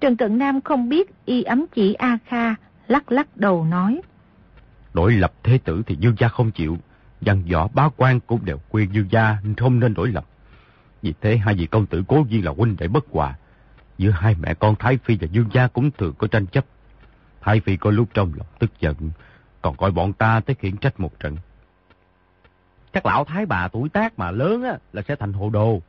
Trần Cận Nam không biết y ấm chỉ A Kha, lắc lắc đầu nói. Đổi lập thế tử thì dương gia không chịu. Văn võ bá quan cũng đều khuyên dương gia không nên đổi lập. Vì thế hai vị công tử cố nhiên là huynh đệ bất hòa. Giữa hai mẹ con Thái Phi và Dương Gia cũng thường có tranh chấp. Thái Phi có lúc trong lòng tức giận, còn gọi bọn ta tới khiển trách một trận các lão thái bà tuổi tác mà lớn á, là sẽ thành hồ đồ.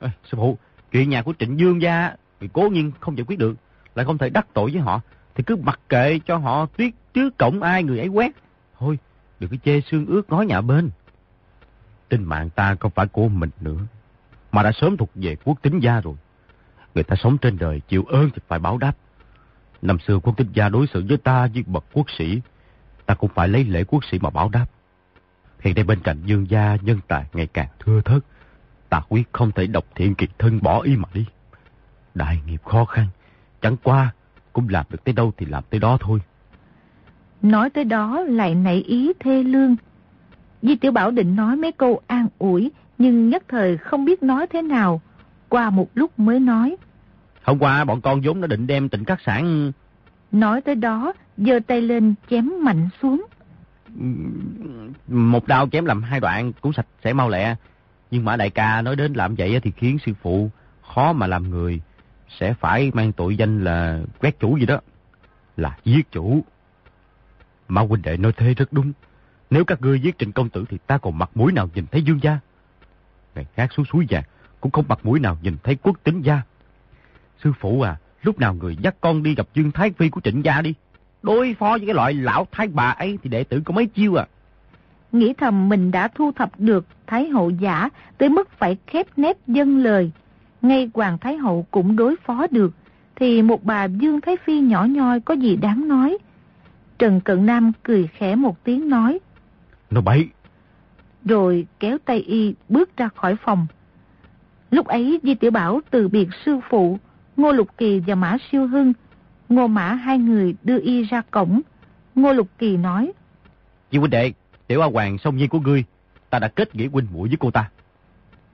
À, sư phụ, chuyện nhà của Trịnh Dương Gia vì cố nhiên không giải quyết được, lại không thể đắc tội với họ, thì cứ mặc kệ cho họ tuyết trước cổng ai người ấy quét. Thôi, đừng có chê xương ướt nói nhà bên. Tình mạng ta không phải của mình nữa, mà đã sớm thuộc về quốc tính gia rồi. Người ta sống trên đời chịu ơn thì phải báo đáp. Năm xưa quốc tính gia đối xử với ta như bậc quốc sĩ, ta cũng phải lấy lễ quốc sĩ mà báo đáp. Hiện nay bên cạnh dương gia nhân tài ngày càng thưa thớt, ta quyết không thể độc thiện kiệt thân bỏ y mà đi. Đại nghiệp khó khăn, chẳng qua cũng làm được tới đâu thì làm tới đó thôi. Nói tới đó lại nảy ý thê lương. Di Tiểu Bảo định nói mấy câu an ủi, nhưng nhất thời không biết nói thế nào. Qua một lúc mới nói. Hôm qua bọn con vốn đã định đem tỉnh cắt sản... Nói tới đó, giơ tay lên chém mạnh xuống. Một đao chém làm hai đoạn cũng sạch sẽ mau lẹ. Nhưng mà đại ca nói đến làm vậy thì khiến sư phụ khó mà làm người. Sẽ phải mang tội danh là quét chủ gì đó. Là giết chủ. Mã huynh đệ nói thế rất đúng. Nếu các ngươi giết trịnh công tử thì ta còn mặt mũi nào nhìn thấy dương gia. Ngày khác xuống suối vàng cũng không mặt mũi nào nhìn thấy quốc tính gia. Sư phụ à, lúc nào người dắt con đi gặp Dương Thái Phi của trịnh gia đi. Đối phó với cái loại lão thái bà ấy thì đệ tử có mấy chiêu à. Nghĩ thầm mình đã thu thập được Thái Hậu giả tới mức phải khép nép dân lời. Ngay Hoàng Thái Hậu cũng đối phó được. Thì một bà Dương Thái Phi nhỏ nhoi có gì đáng nói. Trần Cận Nam cười khẽ một tiếng nói. Nó bậy. Rồi kéo tay y bước ra khỏi phòng. Lúc ấy Di Tiểu Bảo từ biệt sư phụ, Ngô Lục Kỳ và Mã Siêu Hưng Ngô Mã hai người đưa y ra cổng. Ngô Lục Kỳ nói. Di huynh đệ, tiểu A Hoàng song nhi của ngươi, ta đã kết nghĩa huynh muội với cô ta.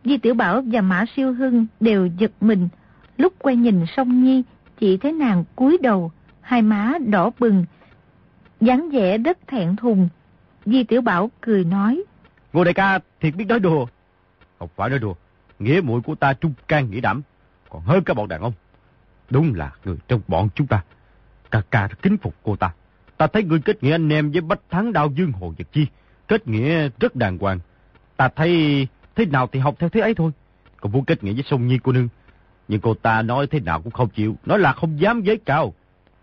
Di Tiểu Bảo và Mã Siêu Hưng đều giật mình. Lúc quay nhìn song nhi, chỉ thấy nàng cúi đầu, hai má đỏ bừng, dáng vẻ rất thẹn thùng. Di Tiểu Bảo cười nói. Ngô đại ca thiệt biết nói đùa. Không phải nói đùa, nghĩa muội của ta trung can nghĩa đảm, còn hơn cả bọn đàn ông. Đúng là người trong bọn chúng ta. Cà cà kính phục cô ta. Ta thấy người kết nghĩa anh em với Bách Thắng Đao Dương Hồ Nhật Chi. Kết nghĩa rất đàng hoàng. Ta thấy thế nào thì học theo thế ấy thôi. Còn muốn kết nghĩa với sông Nhi cô nương. Nhưng cô ta nói thế nào cũng không chịu. Nói là không dám giới cao.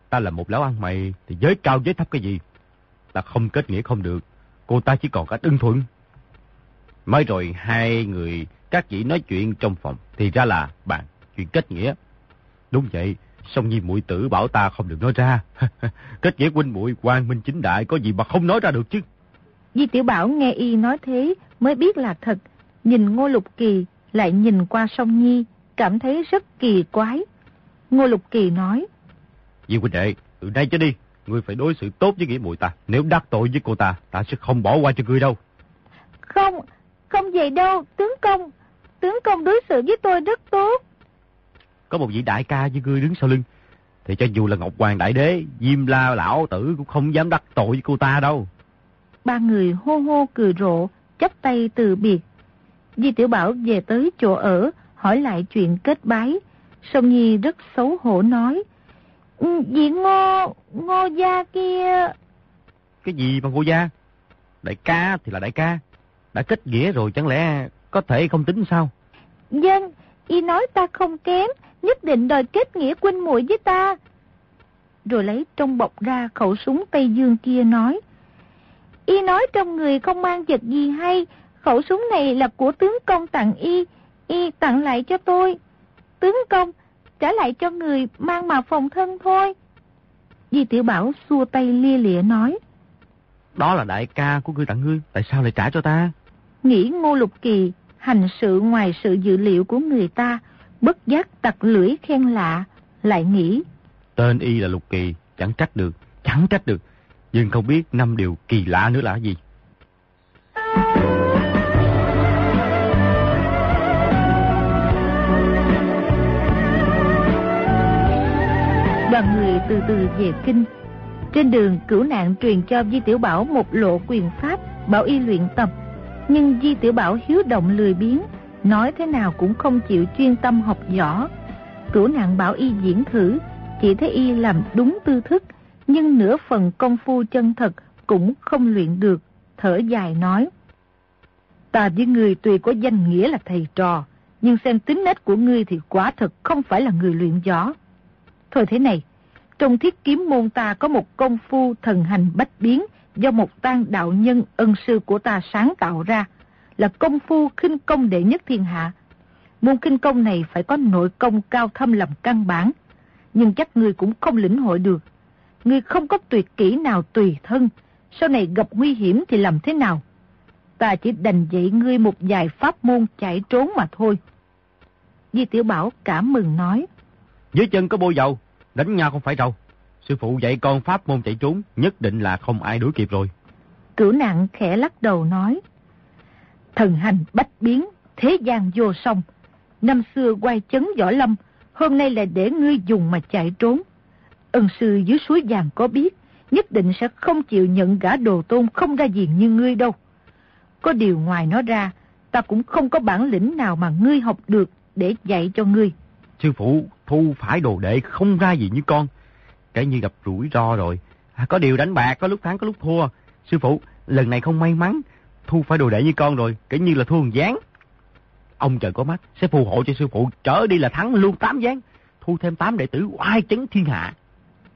Ta là một lão ăn mày thì giới cao giới thấp cái gì. Ta không kết nghĩa không được. Cô ta chỉ còn cách ưng thuận. Mới rồi hai người các chị nói chuyện trong phòng thì ra là bạn chuyện kết nghĩa. Đúng vậy, song nhi muội tử bảo ta không được nói ra. Kết nghĩa huynh muội quan minh chính đại có gì mà không nói ra được chứ. Di Tiểu Bảo nghe y nói thế mới biết là thật. Nhìn Ngô Lục Kỳ lại nhìn qua song nhi, cảm thấy rất kỳ quái. Ngô Lục Kỳ nói. Di huynh đệ, từ đây cho đi, ngươi phải đối xử tốt với nghĩa muội ta. Nếu đắc tội với cô ta, ta sẽ không bỏ qua cho ngươi đâu. Không, không vậy đâu, tướng công. Tướng công đối xử với tôi rất tốt có một vị đại ca như ngươi đứng sau lưng, thì cho dù là Ngọc Hoàng Đại Đế, Diêm La Lão Tử cũng không dám đắc tội với cô ta đâu. Ba người hô hô cười rộ, chắp tay từ biệt. Di Tiểu Bảo về tới chỗ ở, hỏi lại chuyện kết bái. Sông Nhi rất xấu hổ nói. Ừ, vị ngô, ngô gia kia... Cái gì mà ngô gia? Đại ca thì là đại ca. Đã kết nghĩa rồi chẳng lẽ có thể không tính sao? Dân, y nói ta không kém, nhất định đòi kết nghĩa huynh muội với ta. Rồi lấy trong bọc ra khẩu súng Tây Dương kia nói. Y nói trong người không mang vật gì hay, khẩu súng này là của tướng công tặng y, y tặng lại cho tôi. Tướng công, trả lại cho người mang mà phòng thân thôi. Di Tiểu Bảo xua tay lia lịa nói. Đó là đại ca của ngươi tặng ngươi, tại sao lại trả cho ta? Nghĩ Ngô Lục Kỳ hành sự ngoài sự dự liệu của người ta, bất giác tặc lưỡi khen lạ, lại nghĩ. Tên y là Lục Kỳ, chẳng trách được, chẳng trách được, nhưng không biết năm điều kỳ lạ nữa là gì. Đoàn người từ từ về kinh. Trên đường cửu nạn truyền cho Di Tiểu Bảo một lộ quyền pháp, bảo y luyện tập. Nhưng Di Tiểu Bảo hiếu động lười biếng, nói thế nào cũng không chịu chuyên tâm học võ. Cửu nạn bảo y diễn thử, chỉ thấy y làm đúng tư thức, nhưng nửa phần công phu chân thật cũng không luyện được, thở dài nói. Ta với người tuy có danh nghĩa là thầy trò, nhưng xem tính nết của ngươi thì quả thật không phải là người luyện võ. Thôi thế này, trong thiết kiếm môn ta có một công phu thần hành bách biến do một tan đạo nhân ân sư của ta sáng tạo ra, là công phu khinh công đệ nhất thiên hạ. Môn khinh công này phải có nội công cao thâm làm căn bản, nhưng chắc ngươi cũng không lĩnh hội được. Ngươi không có tuyệt kỹ nào tùy thân, sau này gặp nguy hiểm thì làm thế nào? Ta chỉ đành dạy ngươi một vài pháp môn chạy trốn mà thôi. Di Tiểu Bảo cảm mừng nói. Dưới chân có bôi dầu, đánh nhau không phải đâu. Sư phụ dạy con pháp môn chạy trốn, nhất định là không ai đuổi kịp rồi. Cửu nặng khẽ lắc đầu nói. Thần hành bách biến, thế gian vô song. Năm xưa quay chấn võ lâm, hôm nay là để ngươi dùng mà chạy trốn. Ân sư dưới suối vàng có biết, nhất định sẽ không chịu nhận gã đồ tôn không ra gì như ngươi đâu. Có điều ngoài nó ra, ta cũng không có bản lĩnh nào mà ngươi học được để dạy cho ngươi. Sư phụ, thu phải đồ đệ không ra gì như con. Cái như gặp rủi ro rồi. À, có điều đánh bạc, có lúc thắng, có lúc thua. Sư phụ, lần này không may mắn, thu phải đồ đệ như con rồi, kể như là Thu một gián. Ông trời có mắt, sẽ phù hộ cho sư phụ trở đi là thắng luôn tám gián, thu thêm tám đệ tử oai chấn thiên hạ.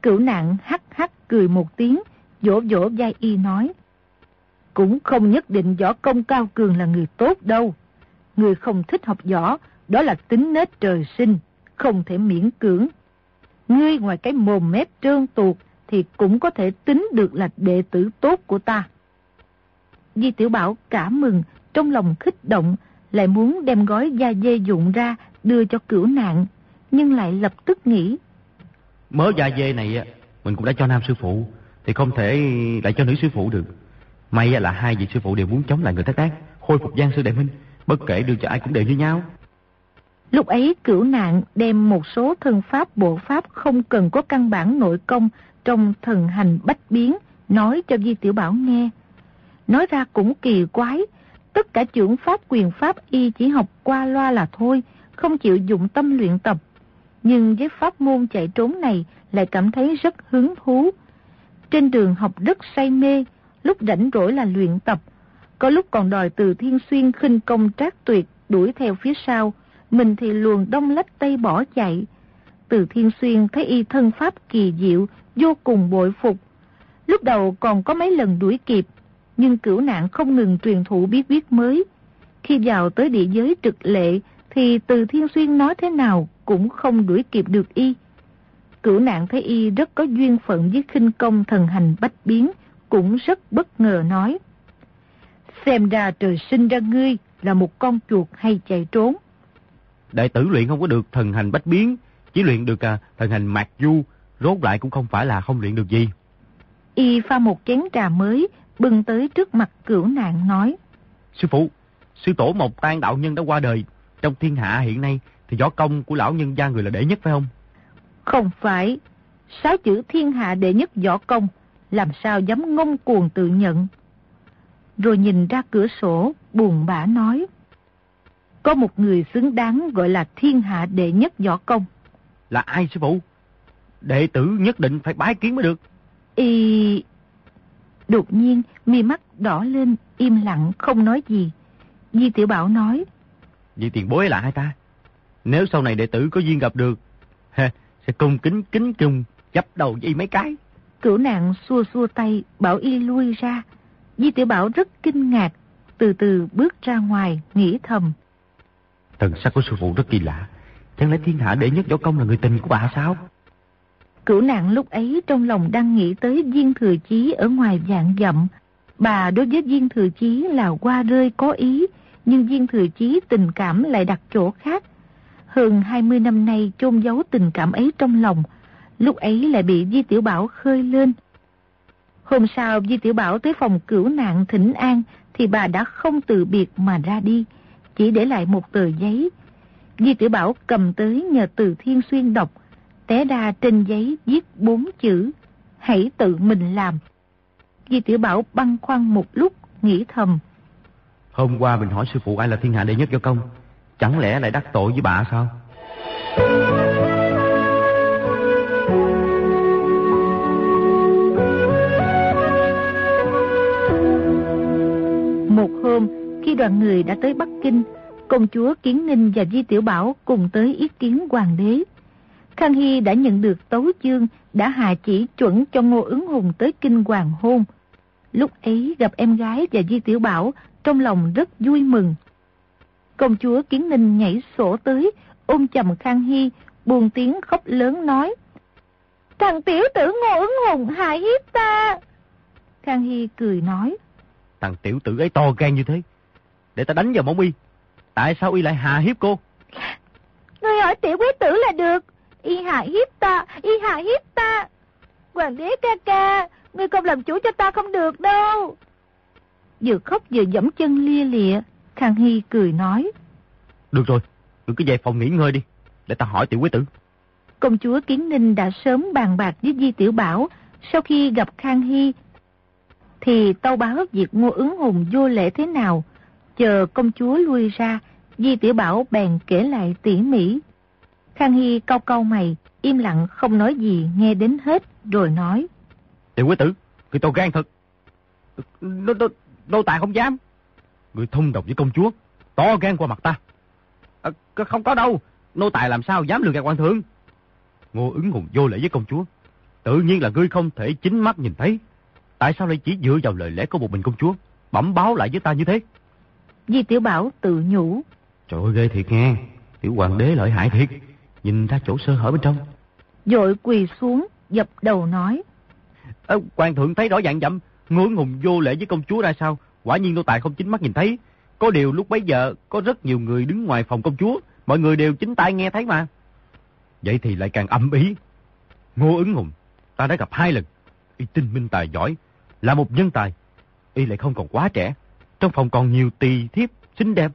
Cửu nạn hắc hắc cười một tiếng, vỗ vỗ vai y nói. Cũng không nhất định võ công cao cường là người tốt đâu. Người không thích học võ, đó là tính nết trời sinh, không thể miễn cưỡng. Ngươi ngoài cái mồm mép trơn tuột thì cũng có thể tính được là đệ tử tốt của ta. Di Tiểu Bảo cảm mừng, trong lòng khích động, lại muốn đem gói da dê dụng ra đưa cho cửu nạn, nhưng lại lập tức nghĩ. Mớ da dê này mình cũng đã cho nam sư phụ, thì không thể lại cho nữ sư phụ được. May là hai vị sư phụ đều muốn chống lại người thất ác, khôi phục giang sư đại minh, bất kể đưa cho ai cũng đều như nhau. Lúc ấy cửu nạn đem một số thân pháp bộ pháp không cần có căn bản nội công trong thần hành bách biến nói cho Di Tiểu Bảo nghe. Nói ra cũng kỳ quái, tất cả trưởng pháp quyền pháp y chỉ học qua loa là thôi, không chịu dụng tâm luyện tập. Nhưng với pháp môn chạy trốn này lại cảm thấy rất hứng thú. Trên đường học rất say mê, lúc rảnh rỗi là luyện tập. Có lúc còn đòi từ thiên xuyên khinh công trác tuyệt đuổi theo phía sau, mình thì luồn đông lách tây bỏ chạy. Từ thiên xuyên thấy y thân pháp kỳ diệu, vô cùng bội phục. Lúc đầu còn có mấy lần đuổi kịp, nhưng cửu nạn không ngừng truyền thụ bí quyết mới. Khi vào tới địa giới trực lệ, thì từ thiên xuyên nói thế nào cũng không đuổi kịp được y. Cửu nạn thấy y rất có duyên phận với khinh công thần hành bách biến, cũng rất bất ngờ nói. Xem ra trời sinh ra ngươi là một con chuột hay chạy trốn. Đại tử luyện không có được thần hành bách biến, chỉ luyện được à, thần hành mạc du, rốt lại cũng không phải là không luyện được gì. Y pha một chén trà mới, bưng tới trước mặt cửu nạn nói. Sư phụ, sư tổ một tan đạo nhân đã qua đời. Trong thiên hạ hiện nay thì võ công của lão nhân gia người là đệ nhất phải không? Không phải. Sáu chữ thiên hạ đệ nhất võ công, làm sao dám ngông cuồng tự nhận. Rồi nhìn ra cửa sổ, buồn bã nói. Có một người xứng đáng gọi là thiên hạ đệ nhất võ công. Là ai sư phụ? Đệ tử nhất định phải bái kiến mới được. Y... Đột nhiên, mi mắt đỏ lên, im lặng, không nói gì. Di Tiểu Bảo nói. Vì tiền bối là ai ta? Nếu sau này đệ tử có duyên gặp được, ha, sẽ cung kính kính chung, chấp đầu với mấy cái. Cửu nạn xua xua tay, bảo y lui ra. Di Tiểu Bảo rất kinh ngạc, từ từ bước ra ngoài, nghĩ thầm. Thần sắc của sư phụ rất kỳ lạ. Chẳng lẽ thiên hạ đệ nhất võ công là người tình của bà sao? Cửu nạn lúc ấy trong lòng đang nghĩ tới viên thừa chí ở ngoài dạng dặm. Bà đối với viên thừa chí là qua rơi có ý, nhưng viên thừa chí tình cảm lại đặt chỗ khác. Hơn 20 năm nay chôn giấu tình cảm ấy trong lòng, lúc ấy lại bị Di Tiểu Bảo khơi lên. Hôm sau Di Tiểu Bảo tới phòng cửu nạn thỉnh an thì bà đã không từ biệt mà ra đi, chỉ để lại một tờ giấy. Di Tiểu Bảo cầm tới nhờ từ Thiên Xuyên đọc, té ra trên giấy viết bốn chữ, hãy tự mình làm. Di Tiểu Bảo băn khoăn một lúc, nghĩ thầm. Hôm qua mình hỏi sư phụ ai là thiên hạ đệ nhất võ công, chẳng lẽ lại đắc tội với bà sao? Một hôm, khi đoàn người đã tới Bắc Kinh, công chúa Kiến Ninh và Di Tiểu Bảo cùng tới ý kiến hoàng đế. Khang Hy đã nhận được tấu chương, đã hạ chỉ chuẩn cho Ngô ứng hùng tới kinh hoàng hôn. Lúc ấy gặp em gái và Di Tiểu Bảo, trong lòng rất vui mừng. Công chúa Kiến Ninh nhảy sổ tới, ôm chầm Khang Hy, buồn tiếng khóc lớn nói. Thằng tiểu tử Ngô ứng hùng hại hiếp ta. Khang Hy cười nói. Thằng tiểu tử ấy to gan như thế. Để ta đánh vào móng y. Tại sao y lại hạ hiếp cô? Ngươi hỏi tiểu quý tử là được. Y hạ hiếp ta, y hạ hiếp ta. Hoàng đế ca ca, ngươi không làm chủ cho ta không được đâu. Vừa khóc vừa dẫm chân lia lịa, Khang Hy cười nói. Được rồi, cứ cứ về phòng nghỉ ngơi đi, để ta hỏi tiểu quý tử. Công chúa Kiến Ninh đã sớm bàn bạc với Di Tiểu Bảo, sau khi gặp Khang Hy, thì tâu báo việc ngô ứng hùng vô lễ thế nào. Chờ công chúa lui ra, Di Tiểu Bảo bèn kể lại tỉ mỉ. Khang Hy cau cau mày, im lặng không nói gì nghe đến hết, rồi nói. Tiểu quý tử, người to gan thật. Nô, nô, nô tài không dám. Người thông đồng với công chúa, to gan qua mặt ta. À, không có đâu, nô tài làm sao dám lừa gạt quan thượng. Ngô ứng hùng vô lễ với công chúa. Tự nhiên là ngươi không thể chính mắt nhìn thấy. Tại sao lại chỉ dựa vào lời lẽ của một mình công chúa, bẩm báo lại với ta như thế? Di Tiểu Bảo tự nhủ. Trời ơi ghê thiệt nghe, tiểu hoàng đế lợi hại thiệt, nhìn ra chỗ sơ hở bên trong. Dội quỳ xuống, dập đầu nói. À, quan thượng thấy rõ dạng dậm, ngưỡng hùng vô lễ với công chúa ra sao, quả nhiên nô tài không chính mắt nhìn thấy. Có điều lúc bấy giờ có rất nhiều người đứng ngoài phòng công chúa, mọi người đều chính tai nghe thấy mà. Vậy thì lại càng âm ý. Ngô ứng hùng, ta đã gặp hai lần. Y tinh minh tài giỏi, là một nhân tài. Y lại không còn quá trẻ. Trong phòng còn nhiều tỳ thiếp, xinh đẹp.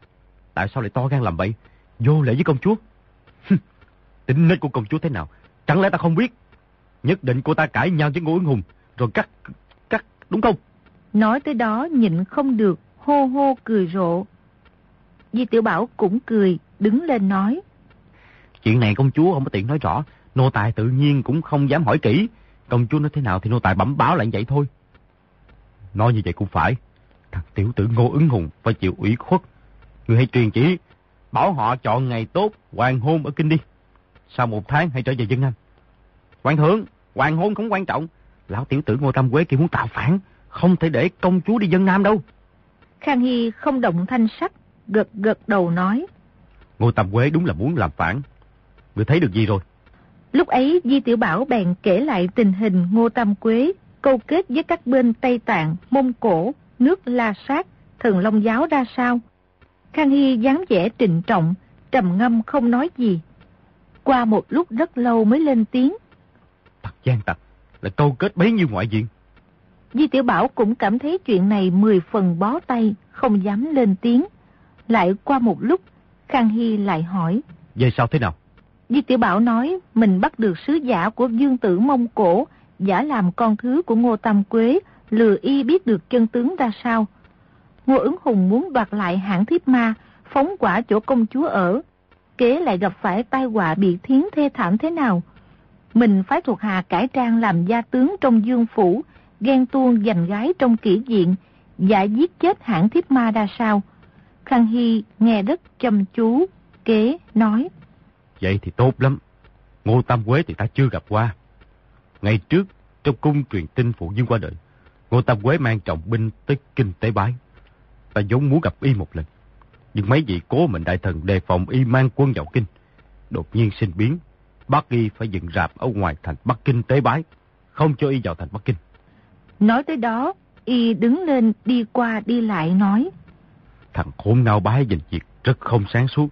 Tại sao lại to gan làm vậy? Vô lễ với công chúa. Tính nết của công chúa thế nào? Chẳng lẽ ta không biết? Nhất định cô ta cãi nhau với Ngô ứng hùng, rồi cắt, cắt, đúng không? Nói tới đó nhịn không được, hô hô cười rộ. Di Tiểu Bảo cũng cười, đứng lên nói. Chuyện này công chúa không có tiện nói rõ, nô tài tự nhiên cũng không dám hỏi kỹ. Công chúa nói thế nào thì nô tài bẩm báo lại vậy thôi. Nói như vậy cũng phải. Thằng tiểu tử ngô ứng hùng phải chịu ủy khuất. Người hãy truyền chỉ, bảo họ chọn ngày tốt, hoàng hôn ở kinh đi. Sau một tháng hãy trở về dân Anh. Hoàng thượng, hoàng hôn không quan trọng. Lão tiểu tử Ngô Tam Quế kia muốn tạo phản, không thể để công chúa đi dân Nam đâu. Khang Hy không động thanh sắc, gật gật đầu nói. Ngô Tam Quế đúng là muốn làm phản. Người thấy được gì rồi? Lúc ấy Di Tiểu Bảo bèn kể lại tình hình Ngô Tam Quế câu kết với các bên Tây Tạng, Mông Cổ, nước La Sát, Thần Long Giáo ra sao. Khang Hy dáng vẻ trịnh trọng, trầm ngâm không nói gì. Qua một lúc rất lâu mới lên tiếng. Thật gian tặc, là câu kết bấy nhiêu ngoại diện. Di Tiểu Bảo cũng cảm thấy chuyện này mười phần bó tay, không dám lên tiếng. Lại qua một lúc, Khang Hy lại hỏi. Về sao thế nào? Di Tiểu Bảo nói mình bắt được sứ giả của dương tử Mông Cổ, giả làm con thứ của Ngô Tam Quế, lừa y biết được chân tướng ra sao. Ngô ứng hùng muốn đoạt lại hãng thiếp ma, phóng quả chỗ công chúa ở. Kế lại gặp phải tai họa bị thiến thê thảm thế nào. Mình phái thuộc hạ cải trang làm gia tướng trong dương phủ, ghen tuông giành gái trong kỹ diện, giả giết chết hãng thiếp ma ra sao. Khang Hy nghe rất chăm chú, kế nói. Vậy thì tốt lắm. Ngô Tam Quế thì ta chưa gặp qua. Ngày trước, trong cung truyền tin phụ dương qua đời, Ngô Tam Quế mang trọng binh tới kinh tế bái. Ta vốn muốn gặp y một lần. Nhưng mấy vị cố mệnh đại thần đề phòng y mang quân vào kinh. Đột nhiên sinh biến, bắt y phải dựng rạp ở ngoài thành Bắc Kinh tế bái, không cho y vào thành Bắc Kinh. Nói tới đó, y đứng lên đi qua đi lại nói. Thằng khốn nào bái dình việc rất không sáng suốt.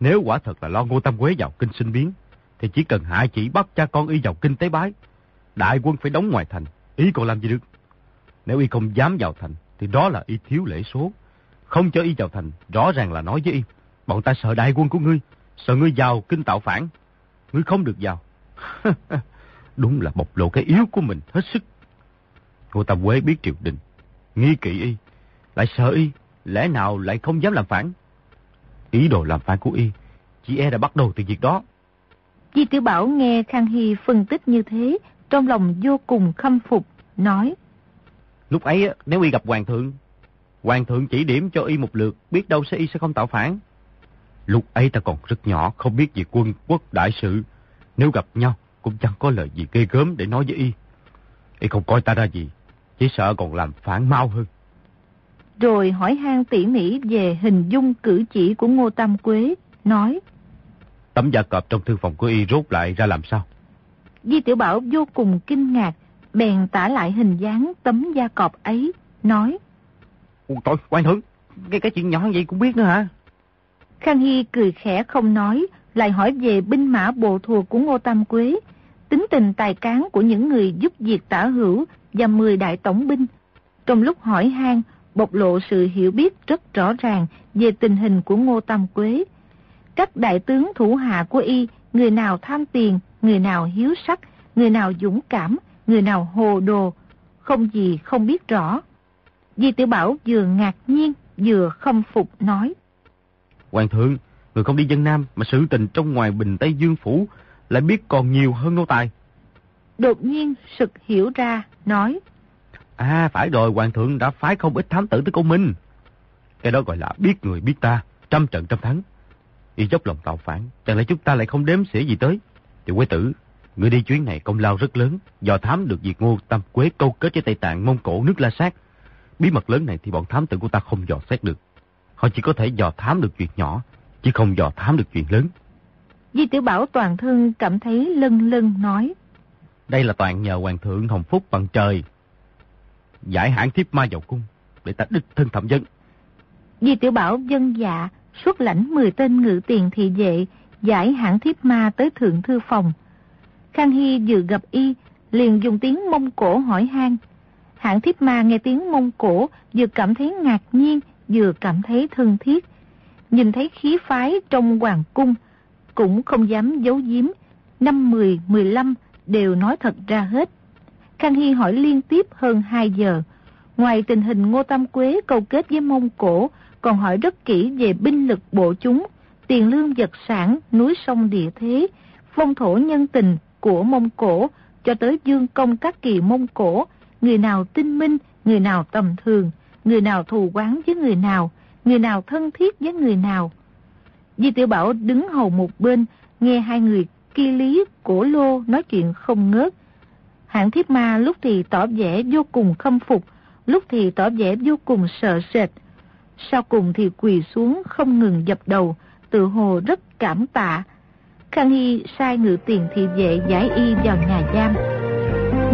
Nếu quả thật là lo Ngô Tam Quế vào kinh sinh biến, thì chỉ cần hạ chỉ bắt cha con y vào kinh tế bái. Đại quân phải đóng ngoài thành, y còn làm gì được. Nếu y không dám vào thành, thì đó là y thiếu lễ số. Không cho y vào thành, rõ ràng là nói với y. Bọn ta sợ đại quân của ngươi, sợ ngươi vào kinh tạo phản. Ngươi không được vào. Đúng là bộc lộ cái yếu của mình hết sức. Ngô Tam Quế biết triều đình, nghi kỵ y, lại sợ y, lẽ nào lại không dám làm phản. Ý đồ làm phản của y, chị e đã bắt đầu từ việc đó. Di Tiểu Bảo nghe Khang Hy phân tích như thế, trong lòng vô cùng khâm phục, nói. Lúc ấy, nếu y gặp Hoàng thượng, Hoàng thượng chỉ điểm cho y một lượt, biết đâu sẽ y sẽ không tạo phản. Lúc ấy ta còn rất nhỏ, không biết về quân quốc đại sự. Nếu gặp nhau, cũng chẳng có lời gì ghê gớm để nói với y. Y không coi ta ra gì, chỉ sợ còn làm phản mau hơn. Rồi hỏi han tỉ mỉ về hình dung cử chỉ của Ngô Tam Quế, nói. Tấm gia cọp trong thư phòng của y rốt lại ra làm sao? Di Tiểu Bảo vô cùng kinh ngạc, bèn tả lại hình dáng tấm da cọp ấy, nói. Ôi trời, quan thượng, cái, cái chuyện nhỏ vậy cũng biết nữa hả? Khang Hy cười khẽ không nói, lại hỏi về binh mã bộ thuộc của Ngô Tam Quế, tính tình tài cán của những người giúp việc tả hữu và 10 đại tổng binh. Trong lúc hỏi han, bộc lộ sự hiểu biết rất rõ ràng về tình hình của Ngô Tam Quế. Các đại tướng thủ hạ của y, người nào tham tiền, người nào hiếu sắc, người nào dũng cảm, người nào hồ đồ, không gì không biết rõ. Di Tiểu Bảo vừa ngạc nhiên, vừa khâm phục nói. Hoàng thượng, người không đi dân Nam mà sự tình trong ngoài Bình Tây Dương Phủ lại biết còn nhiều hơn nô tài. Đột nhiên sực hiểu ra, nói. À, phải rồi, Hoàng thượng đã phái không ít thám tử tới công minh. Cái đó gọi là biết người biết ta, trăm trận trăm thắng. Y dốc lòng tạo phản, chẳng lẽ chúng ta lại không đếm xỉa gì tới. Thì quế tử, người đi chuyến này công lao rất lớn, do thám được việc ngô tam quế câu kết với Tây Tạng, Mông Cổ, nước La Sát. Bí mật lớn này thì bọn thám tử của ta không dò xét được. Họ chỉ có thể dò thám được chuyện nhỏ, chứ không dò thám được chuyện lớn. Di Tiểu Bảo toàn thân cảm thấy lân lân nói. Đây là toàn nhờ Hoàng thượng Hồng Phúc bằng trời. Giải hãng thiếp ma vào cung, để ta đích thân thẩm dân. Di Tiểu Bảo dân dạ, xuất lãnh 10 tên ngự tiền thị vệ, giải hãng thiếp ma tới thượng thư phòng. Khang Hy vừa gặp y, liền dùng tiếng Mông Cổ hỏi han. Hạng thiếp ma nghe tiếng Mông Cổ, vừa cảm thấy ngạc nhiên, vừa cảm thấy thân thiết. Nhìn thấy khí phái trong hoàng cung, cũng không dám giấu giếm. Năm mười, mười lăm đều nói thật ra hết. Khang Hy hỏi liên tiếp hơn 2 giờ. Ngoài tình hình Ngô Tam Quế câu kết với Mông Cổ, còn hỏi rất kỹ về binh lực bộ chúng, tiền lương vật sản, núi sông địa thế, phong thổ nhân tình của Mông Cổ, cho tới dương công các kỳ Mông Cổ, người nào tinh minh, người nào tầm thường, người nào thù quán với người nào, người nào thân thiết với người nào. Di Tiểu Bảo đứng hầu một bên, nghe hai người kỳ lý, cổ lô nói chuyện không ngớt. Hạng thiếp ma lúc thì tỏ vẻ vô cùng khâm phục, lúc thì tỏ vẻ vô cùng sợ sệt. Sau cùng thì quỳ xuống không ngừng dập đầu, tự hồ rất cảm tạ. Khang Hy sai ngự tiền thị vệ giải y vào nhà giam.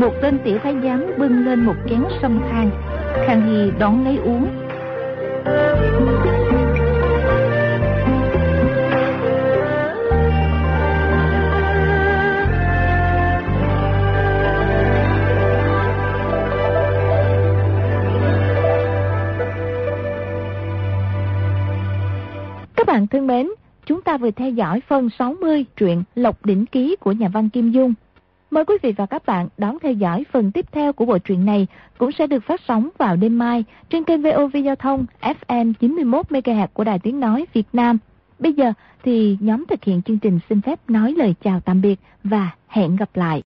Một tên tiểu thái giám bưng lên một chén sâm than. Khang Hy đón lấy uống. Các bạn thân mến, chúng ta vừa theo dõi phần 60 truyện Lộc Đỉnh Ký của nhà văn Kim Dung. Mời quý vị và các bạn đón theo dõi phần tiếp theo của bộ truyện này cũng sẽ được phát sóng vào đêm mai trên kênh VOV Giao thông FM 91MHz của Đài Tiếng Nói Việt Nam. Bây giờ thì nhóm thực hiện chương trình xin phép nói lời chào tạm biệt và hẹn gặp lại.